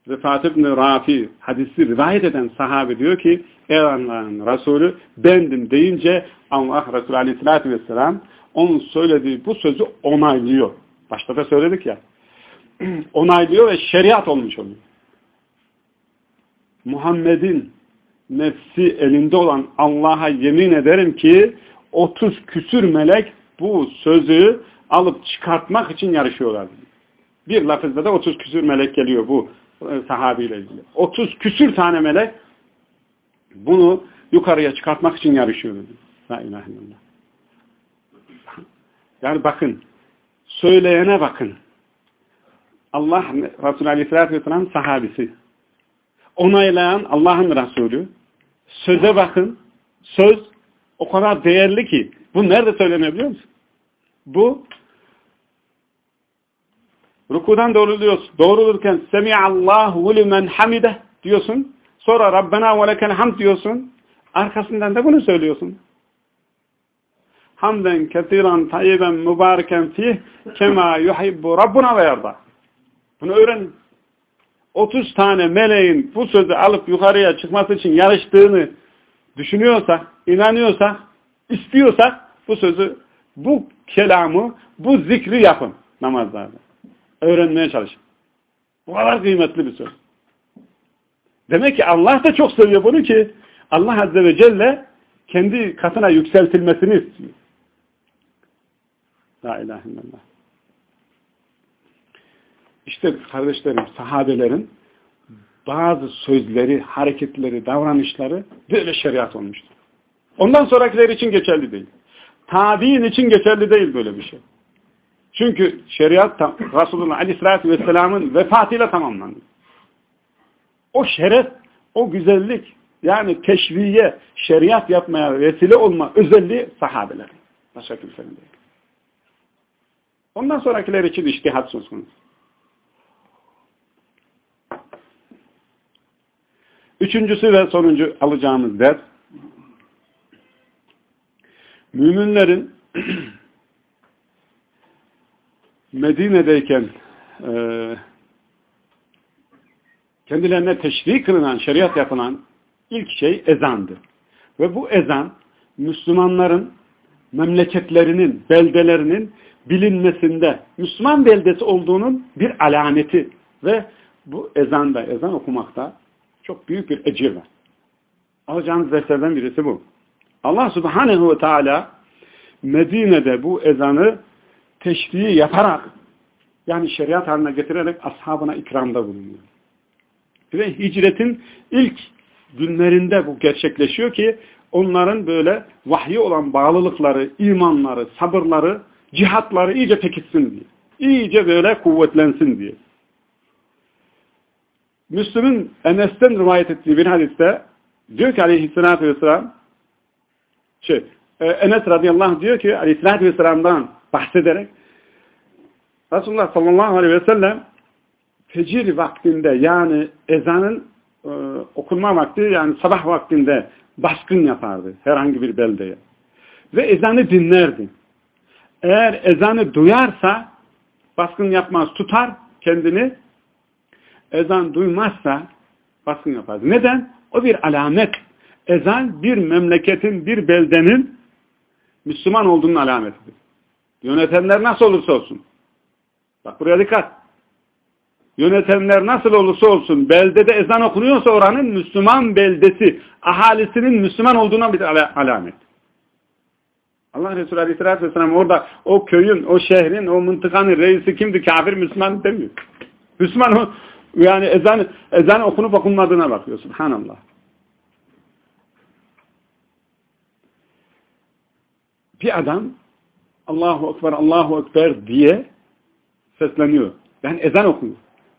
Rıfat ibn Rafi hadisi rivayet eden sahabe diyor ki Ey Allah'ın Resulü bendim deyince Allah Resulü Aleyhisselatü Vesselam onun söylediği bu sözü onaylıyor. Başta da söyledik ya. onaylıyor ve şeriat olmuş oluyor. Muhammed'in nefsi elinde olan Allah'a yemin ederim ki 30 küsür melek bu sözü alıp çıkartmak için yarışıyorlar. Bir lafızda da 30 küsür melek geliyor bu e, sahabiyle ilgili. 30 küsür tane melek bunu yukarıya çıkartmak için yarışıyor. La ilahe illallah. Yani bakın, söyleyene bakın. Allah Resulü Aleyhisselatü Vesselam sahabisi. Onaylayan Allah'ın Resulü. Söze bakın. Söz o kadar değerli ki. Bu nerede söylenebiliyor musun? Bu rukudan doğruluyorsun. Doğrulurken Semi'allahu limen hamide diyorsun. Sonra Rabbena ve lekel hamd diyorsun. Arkasından da bunu söylüyorsun hamden ketiran tayyiben mübareken fih kema yuhibbu Rabbuna ve yarda. Bunu öğrenin. 30 tane meleğin bu sözü alıp yukarıya çıkması için yarıştığını düşünüyorsak, inanıyorsak, istiyorsak bu sözü, bu kelamı, bu zikri yapın namazlarda. Öğrenmeye çalışın. Bu kadar kıymetli bir söz. Demek ki Allah da çok seviyor bunu ki Allah Azze ve Celle kendi katına yükseltilmesini istiyor. La ilahe illallah. İşte kardeşlerim, sahabelerin bazı sözleri, hareketleri, davranışları böyle şeriat olmuştur. Ondan sonrakiler için geçerli değil. Tabi'in için geçerli değil böyle bir şey. Çünkü şeriat Resulullah Aleyhisselatü Vesselam'ın vefatıyla tamamlandı. O şeref, o güzellik, yani teşviye, şeriat yapmaya vesile olma özelliği sahabelerin. Başka kimsenin değil. Ondan sonrakiler için iştihat söz konusu. Üçüncüsü ve sonuncu alacağımız ders müminlerin Medine'deyken e, kendilerine teşvik kılınan, şeriat yapılan ilk şey ezandı. Ve bu ezan Müslümanların memleketlerinin, beldelerinin bilinmesinde Müslüman beldesi olduğunun bir alameti ve bu ezanda, ezan okumakta çok büyük bir ecir var. Alacağınız derslerden birisi bu. Allah subhanehu ve teala Medine'de bu ezanı teşriği yaparak yani şeriat haline getirerek ashabına ikramda bulunuyor. Ve hicretin ilk günlerinde bu gerçekleşiyor ki onların böyle vahyi olan bağlılıkları, imanları, sabırları, cihatları iyice pekitsin diye. İyice böyle kuvvetlensin diye. Müslüm'ün Enes'ten rivayet ettiği bir hadiste diyor ki aleyhissalatü vesselam şey, e, Enes radıyallahu anh diyor ki aleyhissalatü vesselam'dan bahsederek Resulullah sallallahu aleyhi ve sellem fecir vaktinde yani ezanın e, okunma vakti yani sabah vaktinde baskın yapardı herhangi bir beldeye. Ve ezanı dinlerdi. Eğer ezanı duyarsa baskın yapmaz tutar kendini ezan duymazsa baskın yapardı. Neden? O bir alamet. Ezan bir memleketin, bir beldenin Müslüman olduğunun alametidir. Yönetenler nasıl olursa olsun. Bak buraya dikkat. Yönetenler nasıl olursa olsun beldede ezan okunuyorsa oranın Müslüman beldesi, ahalisinin Müslüman olduğuna bir alamet. Allah Resulü Aleyhisselatü Vesselam orada o köyün, o şehrin, o mıntıkanın reisi kimdi? Kafir Müslüman demiyor. Müslüman yani ezan, ezan okunup okunmadığına bakıyor. Subhanallah. Bir adam Allahu Ekber, Allahu Ekber diye sesleniyor. Yani ezan okuyor.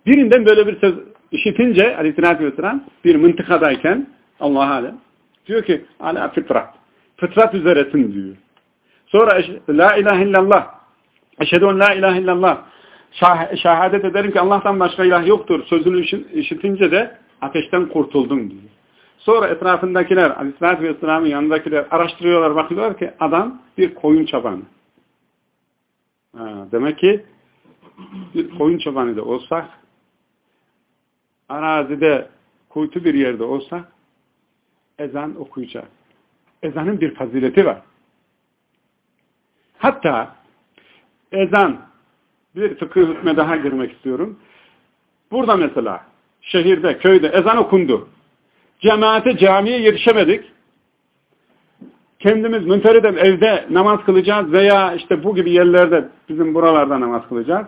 Birinden böyle bir söz işitince aleyhissalatü vesselam bir mıntıkadayken Allah alem diyor ki ala fıtrat. Fıtrat üzeresin diyor. Sonra la ilahe illallah. Eşhedü en la ilahe illallah. Şah şehadet ederim ki Allah'tan başka ilah yoktur. Sözünü işitince de ateşten kurtuldum diyor. Sonra etrafındakiler, Aleyhisselatü Vesselam'ın yanındakiler araştırıyorlar, bakıyorlar ki adam bir koyun çabanı. Demek ki bir koyun çobanı da olsak, arazide kuytu bir yerde olsa ezan okuyacak. Ezanın bir fazileti var. Hatta ezan bir fıkıh hükme daha girmek istiyorum. Burada mesela şehirde, köyde ezan okundu. Cemaate, camiye yetişemedik. Kendimiz münferiden evde namaz kılacağız veya işte bu gibi yerlerde bizim buralarda namaz kılacağız.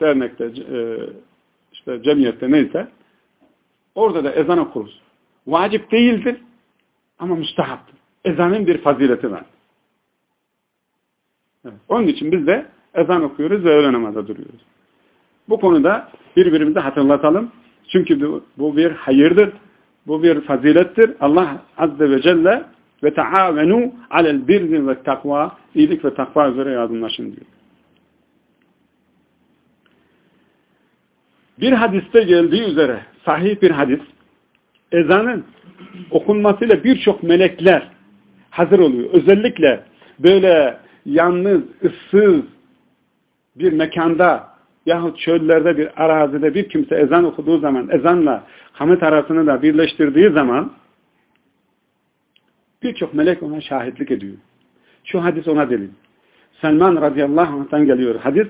Dernekte, e, işte cemiyette neyse. Orada da ezan okuruz. Vacip değildir ama müstahaptır. Ezanın bir fazileti var. Evet. Onun için biz de ezan okuyoruz ve öğle namaza duruyoruz. Bu konuda birbirimize hatırlatalım. Çünkü bu, bu bir hayırdır. Bu bir fazilettir. Allah Azze ve Celle ve taavenu alel birri ve takva iyilik ve takva üzere yardımlaşın diyor. Bir hadiste geldiği üzere sahih bir hadis ezanın okunmasıyla birçok melekler hazır oluyor. Özellikle böyle yalnız, ıssız bir mekanda yahut çöllerde bir arazide bir kimse ezan okuduğu zaman, ezanla hamet arasını da birleştirdiği zaman birçok melek ona şahitlik ediyor. Şu hadis ona delil. Selman radıyallahu anh'tan geliyor hadis.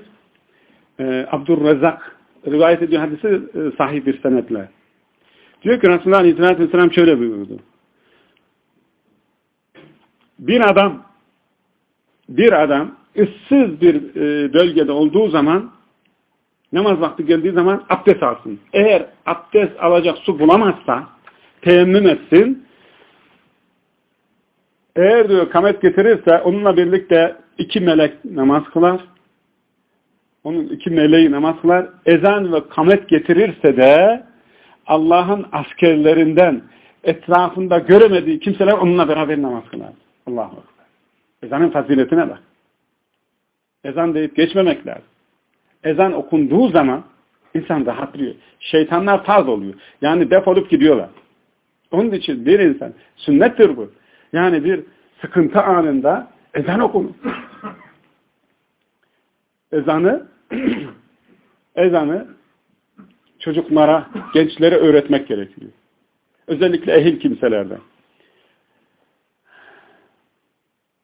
E, Abdurrezzak rivayet ediyor hadisi e, sahih bir senetle. Diyor ki Resulullah Aleyhisselatü Vesselam şöyle buyurdu. Bir adam bir adam ıssız bir e, bölgede olduğu zaman namaz vakti geldiği zaman abdest alsın. Eğer abdest alacak su bulamazsa teyemmüm etsin. Eğer diyor kamet getirirse onunla birlikte iki melek namaz kılar. Onun iki meleği namaz kılar. Ezan ve kamet getirirse de Allah'ın askerlerinden etrafında göremediği kimseler onunla beraber namaz kılar. Allah'a Ezanın faziletine bak. Ezan deyip geçmemek lazım. Ezan okunduğu zaman insan rahatlıyor. Şeytanlar taz oluyor. Yani defolup gidiyorlar. Onun için bir insan, sünnettir bu. Yani bir sıkıntı anında ezan okunur. Ezanı ezanı çocuklara, gençlere öğretmek gerekiyor. Özellikle ehil kimselerden.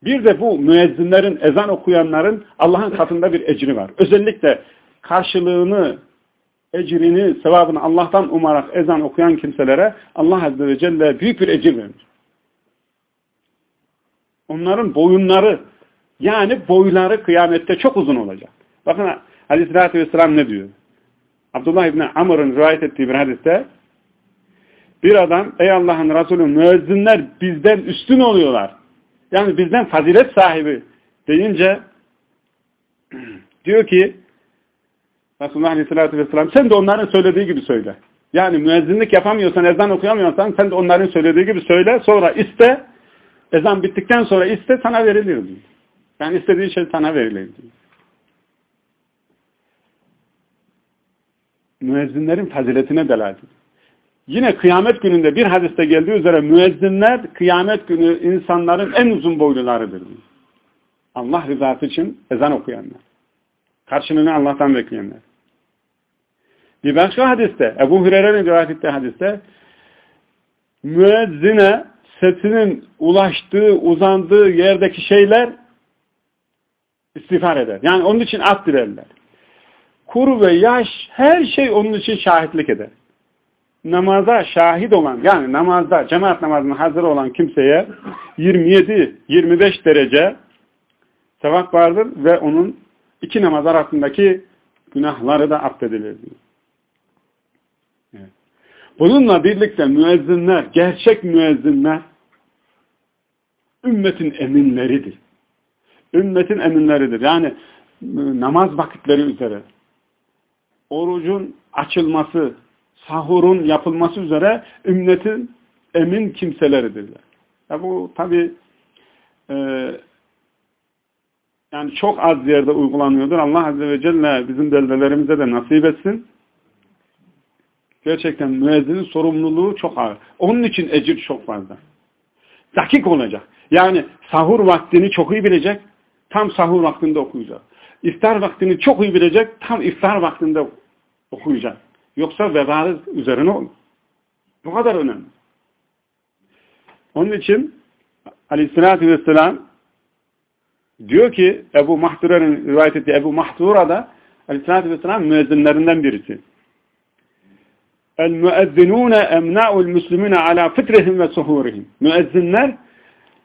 Bir de bu müezzinlerin, ezan okuyanların Allah'ın katında bir ecri var. Özellikle karşılığını, ecrini, sevabını Allah'tan umarak ezan okuyan kimselere Allah Azze ve Celle büyük bir ecir verir. Onların boyunları, yani boyları kıyamette çok uzun olacak. Bakın Aleyhisselatü Vesselam ne diyor? Abdullah İbni Amr'ın rivayet ettiği bir hadiste Bir adam ey Allah'ın Resulü müezzinler bizden üstün oluyorlar. Yani bizden fazilet sahibi deyince diyor ki Resulullah Aleyhisselatü Vesselam sen de onların söylediği gibi söyle. Yani müezzinlik yapamıyorsan, ezan okuyamıyorsan sen de onların söylediği gibi söyle. Sonra iste, ezan bittikten sonra iste sana verilir. Yani istediğin şey sana verilir. Müezzinlerin faziletine delalet Yine kıyamet gününde bir hadiste geldiği üzere müezzinler kıyamet günü insanların en uzun boylularıdır. Allah rızası için ezan okuyanlar. Karşılığını Allah'tan bekleyenler. Bir başka hadiste, Ebu Hureyre'nin rivayet ettiği hadiste müezzine sesinin ulaştığı, uzandığı yerdeki şeyler istiğfar eder. Yani onun için af dilerler. Kuru ve yaş her şey onun için şahitlik eder. Namaza şahit olan yani namazda cemaat namazına hazır olan kimseye 27-25 derece sevap vardır ve onun iki namaz arasındaki günahları da affedilir diyor. Evet. Bununla birlikte müezzinler, gerçek müezzinler ümmetin eminleridir. Ümmetin eminleridir. Yani e, namaz vakitleri üzere orucun açılması, sahurun yapılması üzere ümmetin emin kimseleridirler. Ya bu tabi e, yani çok az yerde uygulanıyordur. Allah Azze ve Celle bizim beldelerimize de nasip etsin. Gerçekten müezzinin sorumluluğu çok ağır. Onun için ecir çok fazla. Dakik olacak. Yani sahur vaktini çok iyi bilecek. Tam sahur vaktinde okuyacak. İftar vaktini çok iyi bilecek. Tam iftar vaktinde okuyacak. Yoksa vebalı üzerine olur. Bu kadar önemli. Onun için aleyhissalatü vesselam diyor ki Ebu Mahdura'nın rivayet ettiği Ebu Mahdura da aleyhissalatü vesselam müezzinlerinden birisi. El müezzinune emna'ul müslümine ala fitrihim ve suhurihim. Müezzinler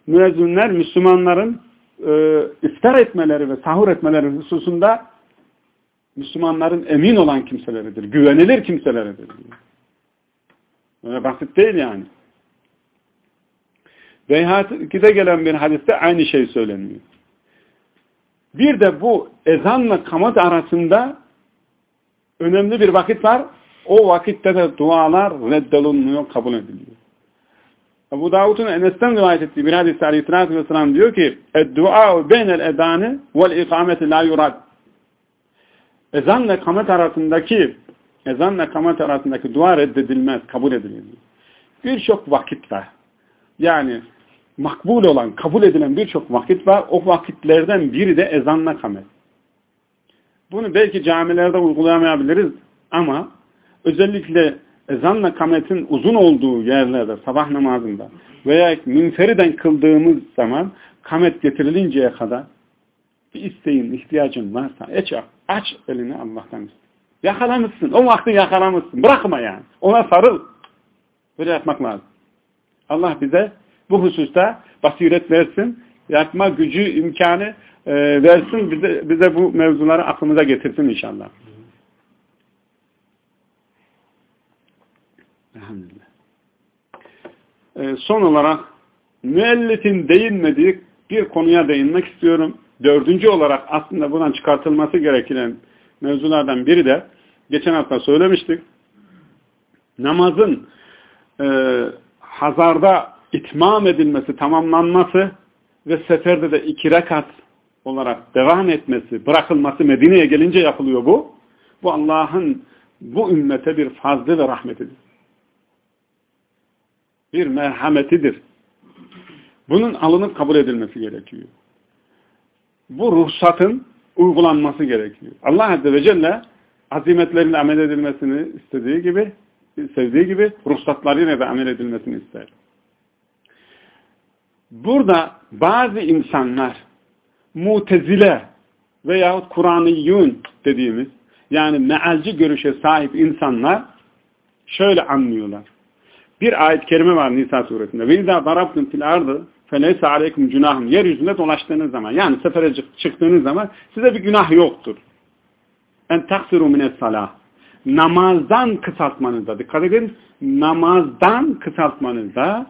müezzinler Müslümanların e, iftar etmeleri ve sahur etmeleri hususunda Müslümanların emin olan kimseleridir. Güvenilir kimseleridir. Öyle basit değil yani. Beyhati'de gelen bir hadiste aynı şey söyleniyor. Bir de bu ezanla kamat arasında önemli bir vakit var. O vakitte de dualar reddolunmuyor, kabul ediliyor. Ebu Davud'un Enes'ten rivayet ettiği bir hadis aleyhissalatü vesselam diyor ki Eddua beynel ezanı vel ikameti la yurad Ezanla kamet arasındaki ezanla kamet arasındaki dua reddedilmez, kabul edilir. Birçok vakit var. Yani makbul olan, kabul edilen birçok vakit var. O vakitlerden biri de ezanla kamet. Bunu belki camilerde uygulayamayabiliriz ama özellikle ezanla kametin uzun olduğu yerlerde sabah namazında veya minferiden kıldığımız zaman kamet getirilinceye kadar bir isteğin, ihtiyacın varsa aç, aç elini Allah'tan iste. Yakalamışsın. O vakti yakalamışsın. Bırakma yani. Ona sarıl. Böyle yapmak lazım. Allah bize bu hususta basiret versin. Yapma gücü, imkanı e, versin. Bize, bize bu mevzuları aklımıza getirsin inşallah. Elhamdülillah. E, son olarak müellifin değinmediği bir konuya değinmek istiyorum. Dördüncü olarak aslında buradan çıkartılması gereken mevzulardan biri de geçen hafta söylemiştik. Namazın e, hazarda itmam edilmesi, tamamlanması ve seferde de iki rekat olarak devam etmesi, bırakılması Medine'ye gelince yapılıyor bu. Bu Allah'ın bu ümmete bir fazlı ve rahmetidir. Bir merhametidir. Bunun alınıp kabul edilmesi gerekiyor bu ruhsatın uygulanması gerekiyor. Allah Azze ve Celle azimetleriyle amel edilmesini istediği gibi, sevdiği gibi ruhsatlarıyla da amel edilmesini ister. Burada bazı insanlar mutezile veyahut Kur'aniyun dediğimiz yani mealci görüşe sahip insanlar şöyle anlıyorlar. Bir ayet-i kerime var Nisa suresinde. وَاِذَا ضَرَبْتُمْ فِي الْاَرْضِ feleyse aleykum günahım. Yeryüzünde dolaştığınız zaman yani sefere çıktığınız zaman size bir günah yoktur. En taksiru mines salah. namazdan kısaltmanızda dikkat edin namazdan kısaltmanızda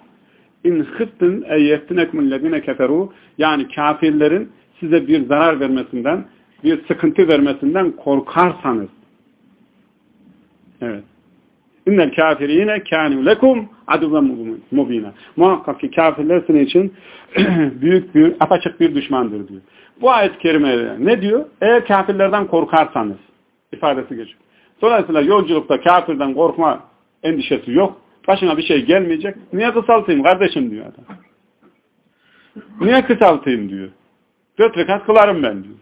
in hıttın eyyeftinekumüllezine keferu yani kafirlerin size bir zarar vermesinden bir sıkıntı vermesinden korkarsanız evet İnnel kafirine kânû lekum aduven mubina. Muhakkak ki kafirler sizin için büyük bir, apaçık bir düşmandır diyor. Bu ayet-i kerime ne diyor? Eğer kafirlerden korkarsanız ifadesi geçiyor. Dolayısıyla yolculukta kafirden korkma endişesi yok. Başına bir şey gelmeyecek. Niye kısaltayım kardeşim diyor adam. Niye kısaltayım diyor. Dört rekat kılarım ben diyor.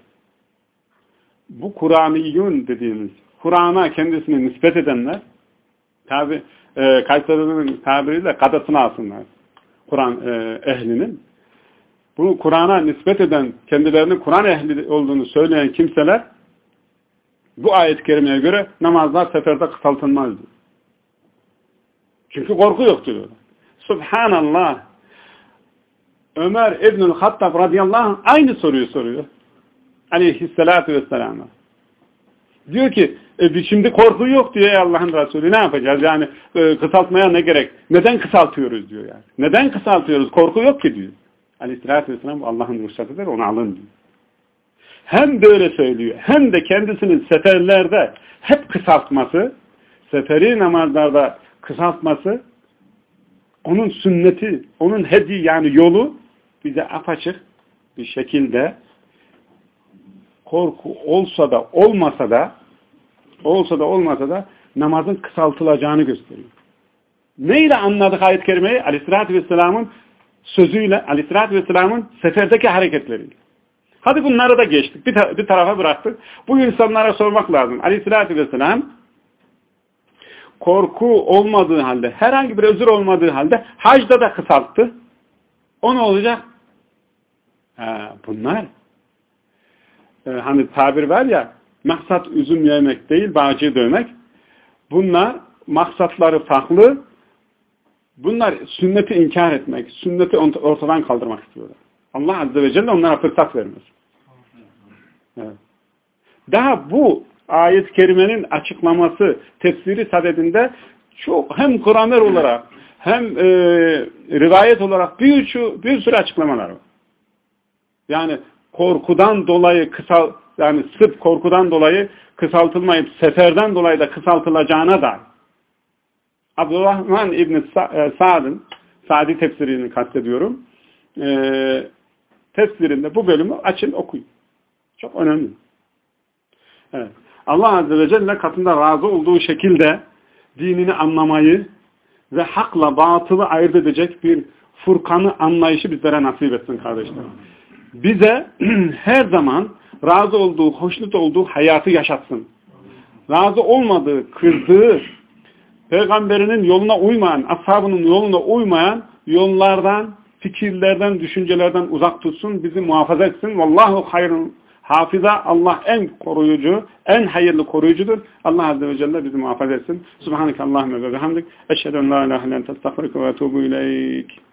Bu Kur'aniyun dediğimiz, Kur'an'a kendisini nispet edenler tabi e, Kayseri'nin tabiriyle kadasını alsınlar. Kur'an e, ehlinin. Bunu Kur'an'a nispet eden, kendilerinin Kur'an ehli olduğunu söyleyen kimseler bu ayet-i kerimeye göre namazlar seferde kısaltılmaz diyor. Çünkü korku yok diyor. Subhanallah. Ömer İbnül Hattab radıyallahu anh aynı soruyu soruyor. Aleyhisselatü vesselam'a. Diyor ki e, şimdi korku yok diyor Allah'ın Resulü. Ne yapacağız? Yani e, kısaltmaya ne gerek? Neden kısaltıyoruz diyor yani. Neden kısaltıyoruz? Korku yok ki diyor. Aleyhissalatü vesselam Allah'ın ruhsatıdır onu alın diyor. Hem böyle söylüyor hem de kendisinin seferlerde hep kısaltması seferi namazlarda kısaltması onun sünneti onun hedi yani yolu bize apaçık bir şekilde korku olsa da olmasa da olsa da olmasa da namazın kısaltılacağını gösteriyor. Neyle anladık ayet-i kerimeyi? Aleyhissalatü vesselamın sözüyle, aleyhissalatü vesselamın seferdeki hareketleriyle. Hadi bunları da geçtik. Bir, ta bir tarafa bıraktık. Bu insanlara sormak lazım. Aleyhissalatü vesselam korku olmadığı halde, herhangi bir özür olmadığı halde hacda da kısalttı. O ne olacak? Ha, bunlar e, hani tabir var ya maksat üzüm yemek değil bağcı dövmek. Bunlar maksatları farklı. Bunlar sünneti inkar etmek, sünneti ortadan kaldırmak istiyorlar. Allah Azze ve Celle onlara fırsat vermez. Evet. Daha bu ayet-i kerimenin açıklaması, tefsiri sadedinde çok hem gramer olarak hem e, rivayet olarak bir, bir sürü açıklamalar var. Yani korkudan dolayı kısal yani sırf korkudan dolayı kısaltılmayıp seferden dolayı da kısaltılacağına da Abdurrahman İbni e, Sa'd'ın Sa'di tefsirini kastediyorum. E, tefsirinde bu bölümü açın okuyun. Çok önemli. Evet. Allah Azze ve Celle katında razı olduğu şekilde dinini anlamayı ve hakla batılı ayırt edecek bir Furkan'ı anlayışı bizlere nasip etsin kardeşlerim bize her zaman razı olduğu, hoşnut olduğu hayatı yaşatsın. Razı olmadığı, kırdığı, peygamberinin yoluna uymayan, ashabının yoluna uymayan yollardan, fikirlerden, düşüncelerden uzak tutsun, bizi muhafaza etsin. Vallahu hayrun hafiza. Allah en koruyucu, en hayırlı koruyucudur. Allah Azze ve Celle bizi muhafaza etsin. Subhaneke Allahümme ve bihamdik. Eşhedü en la ilahe len testağfirike ve etubu ileyk.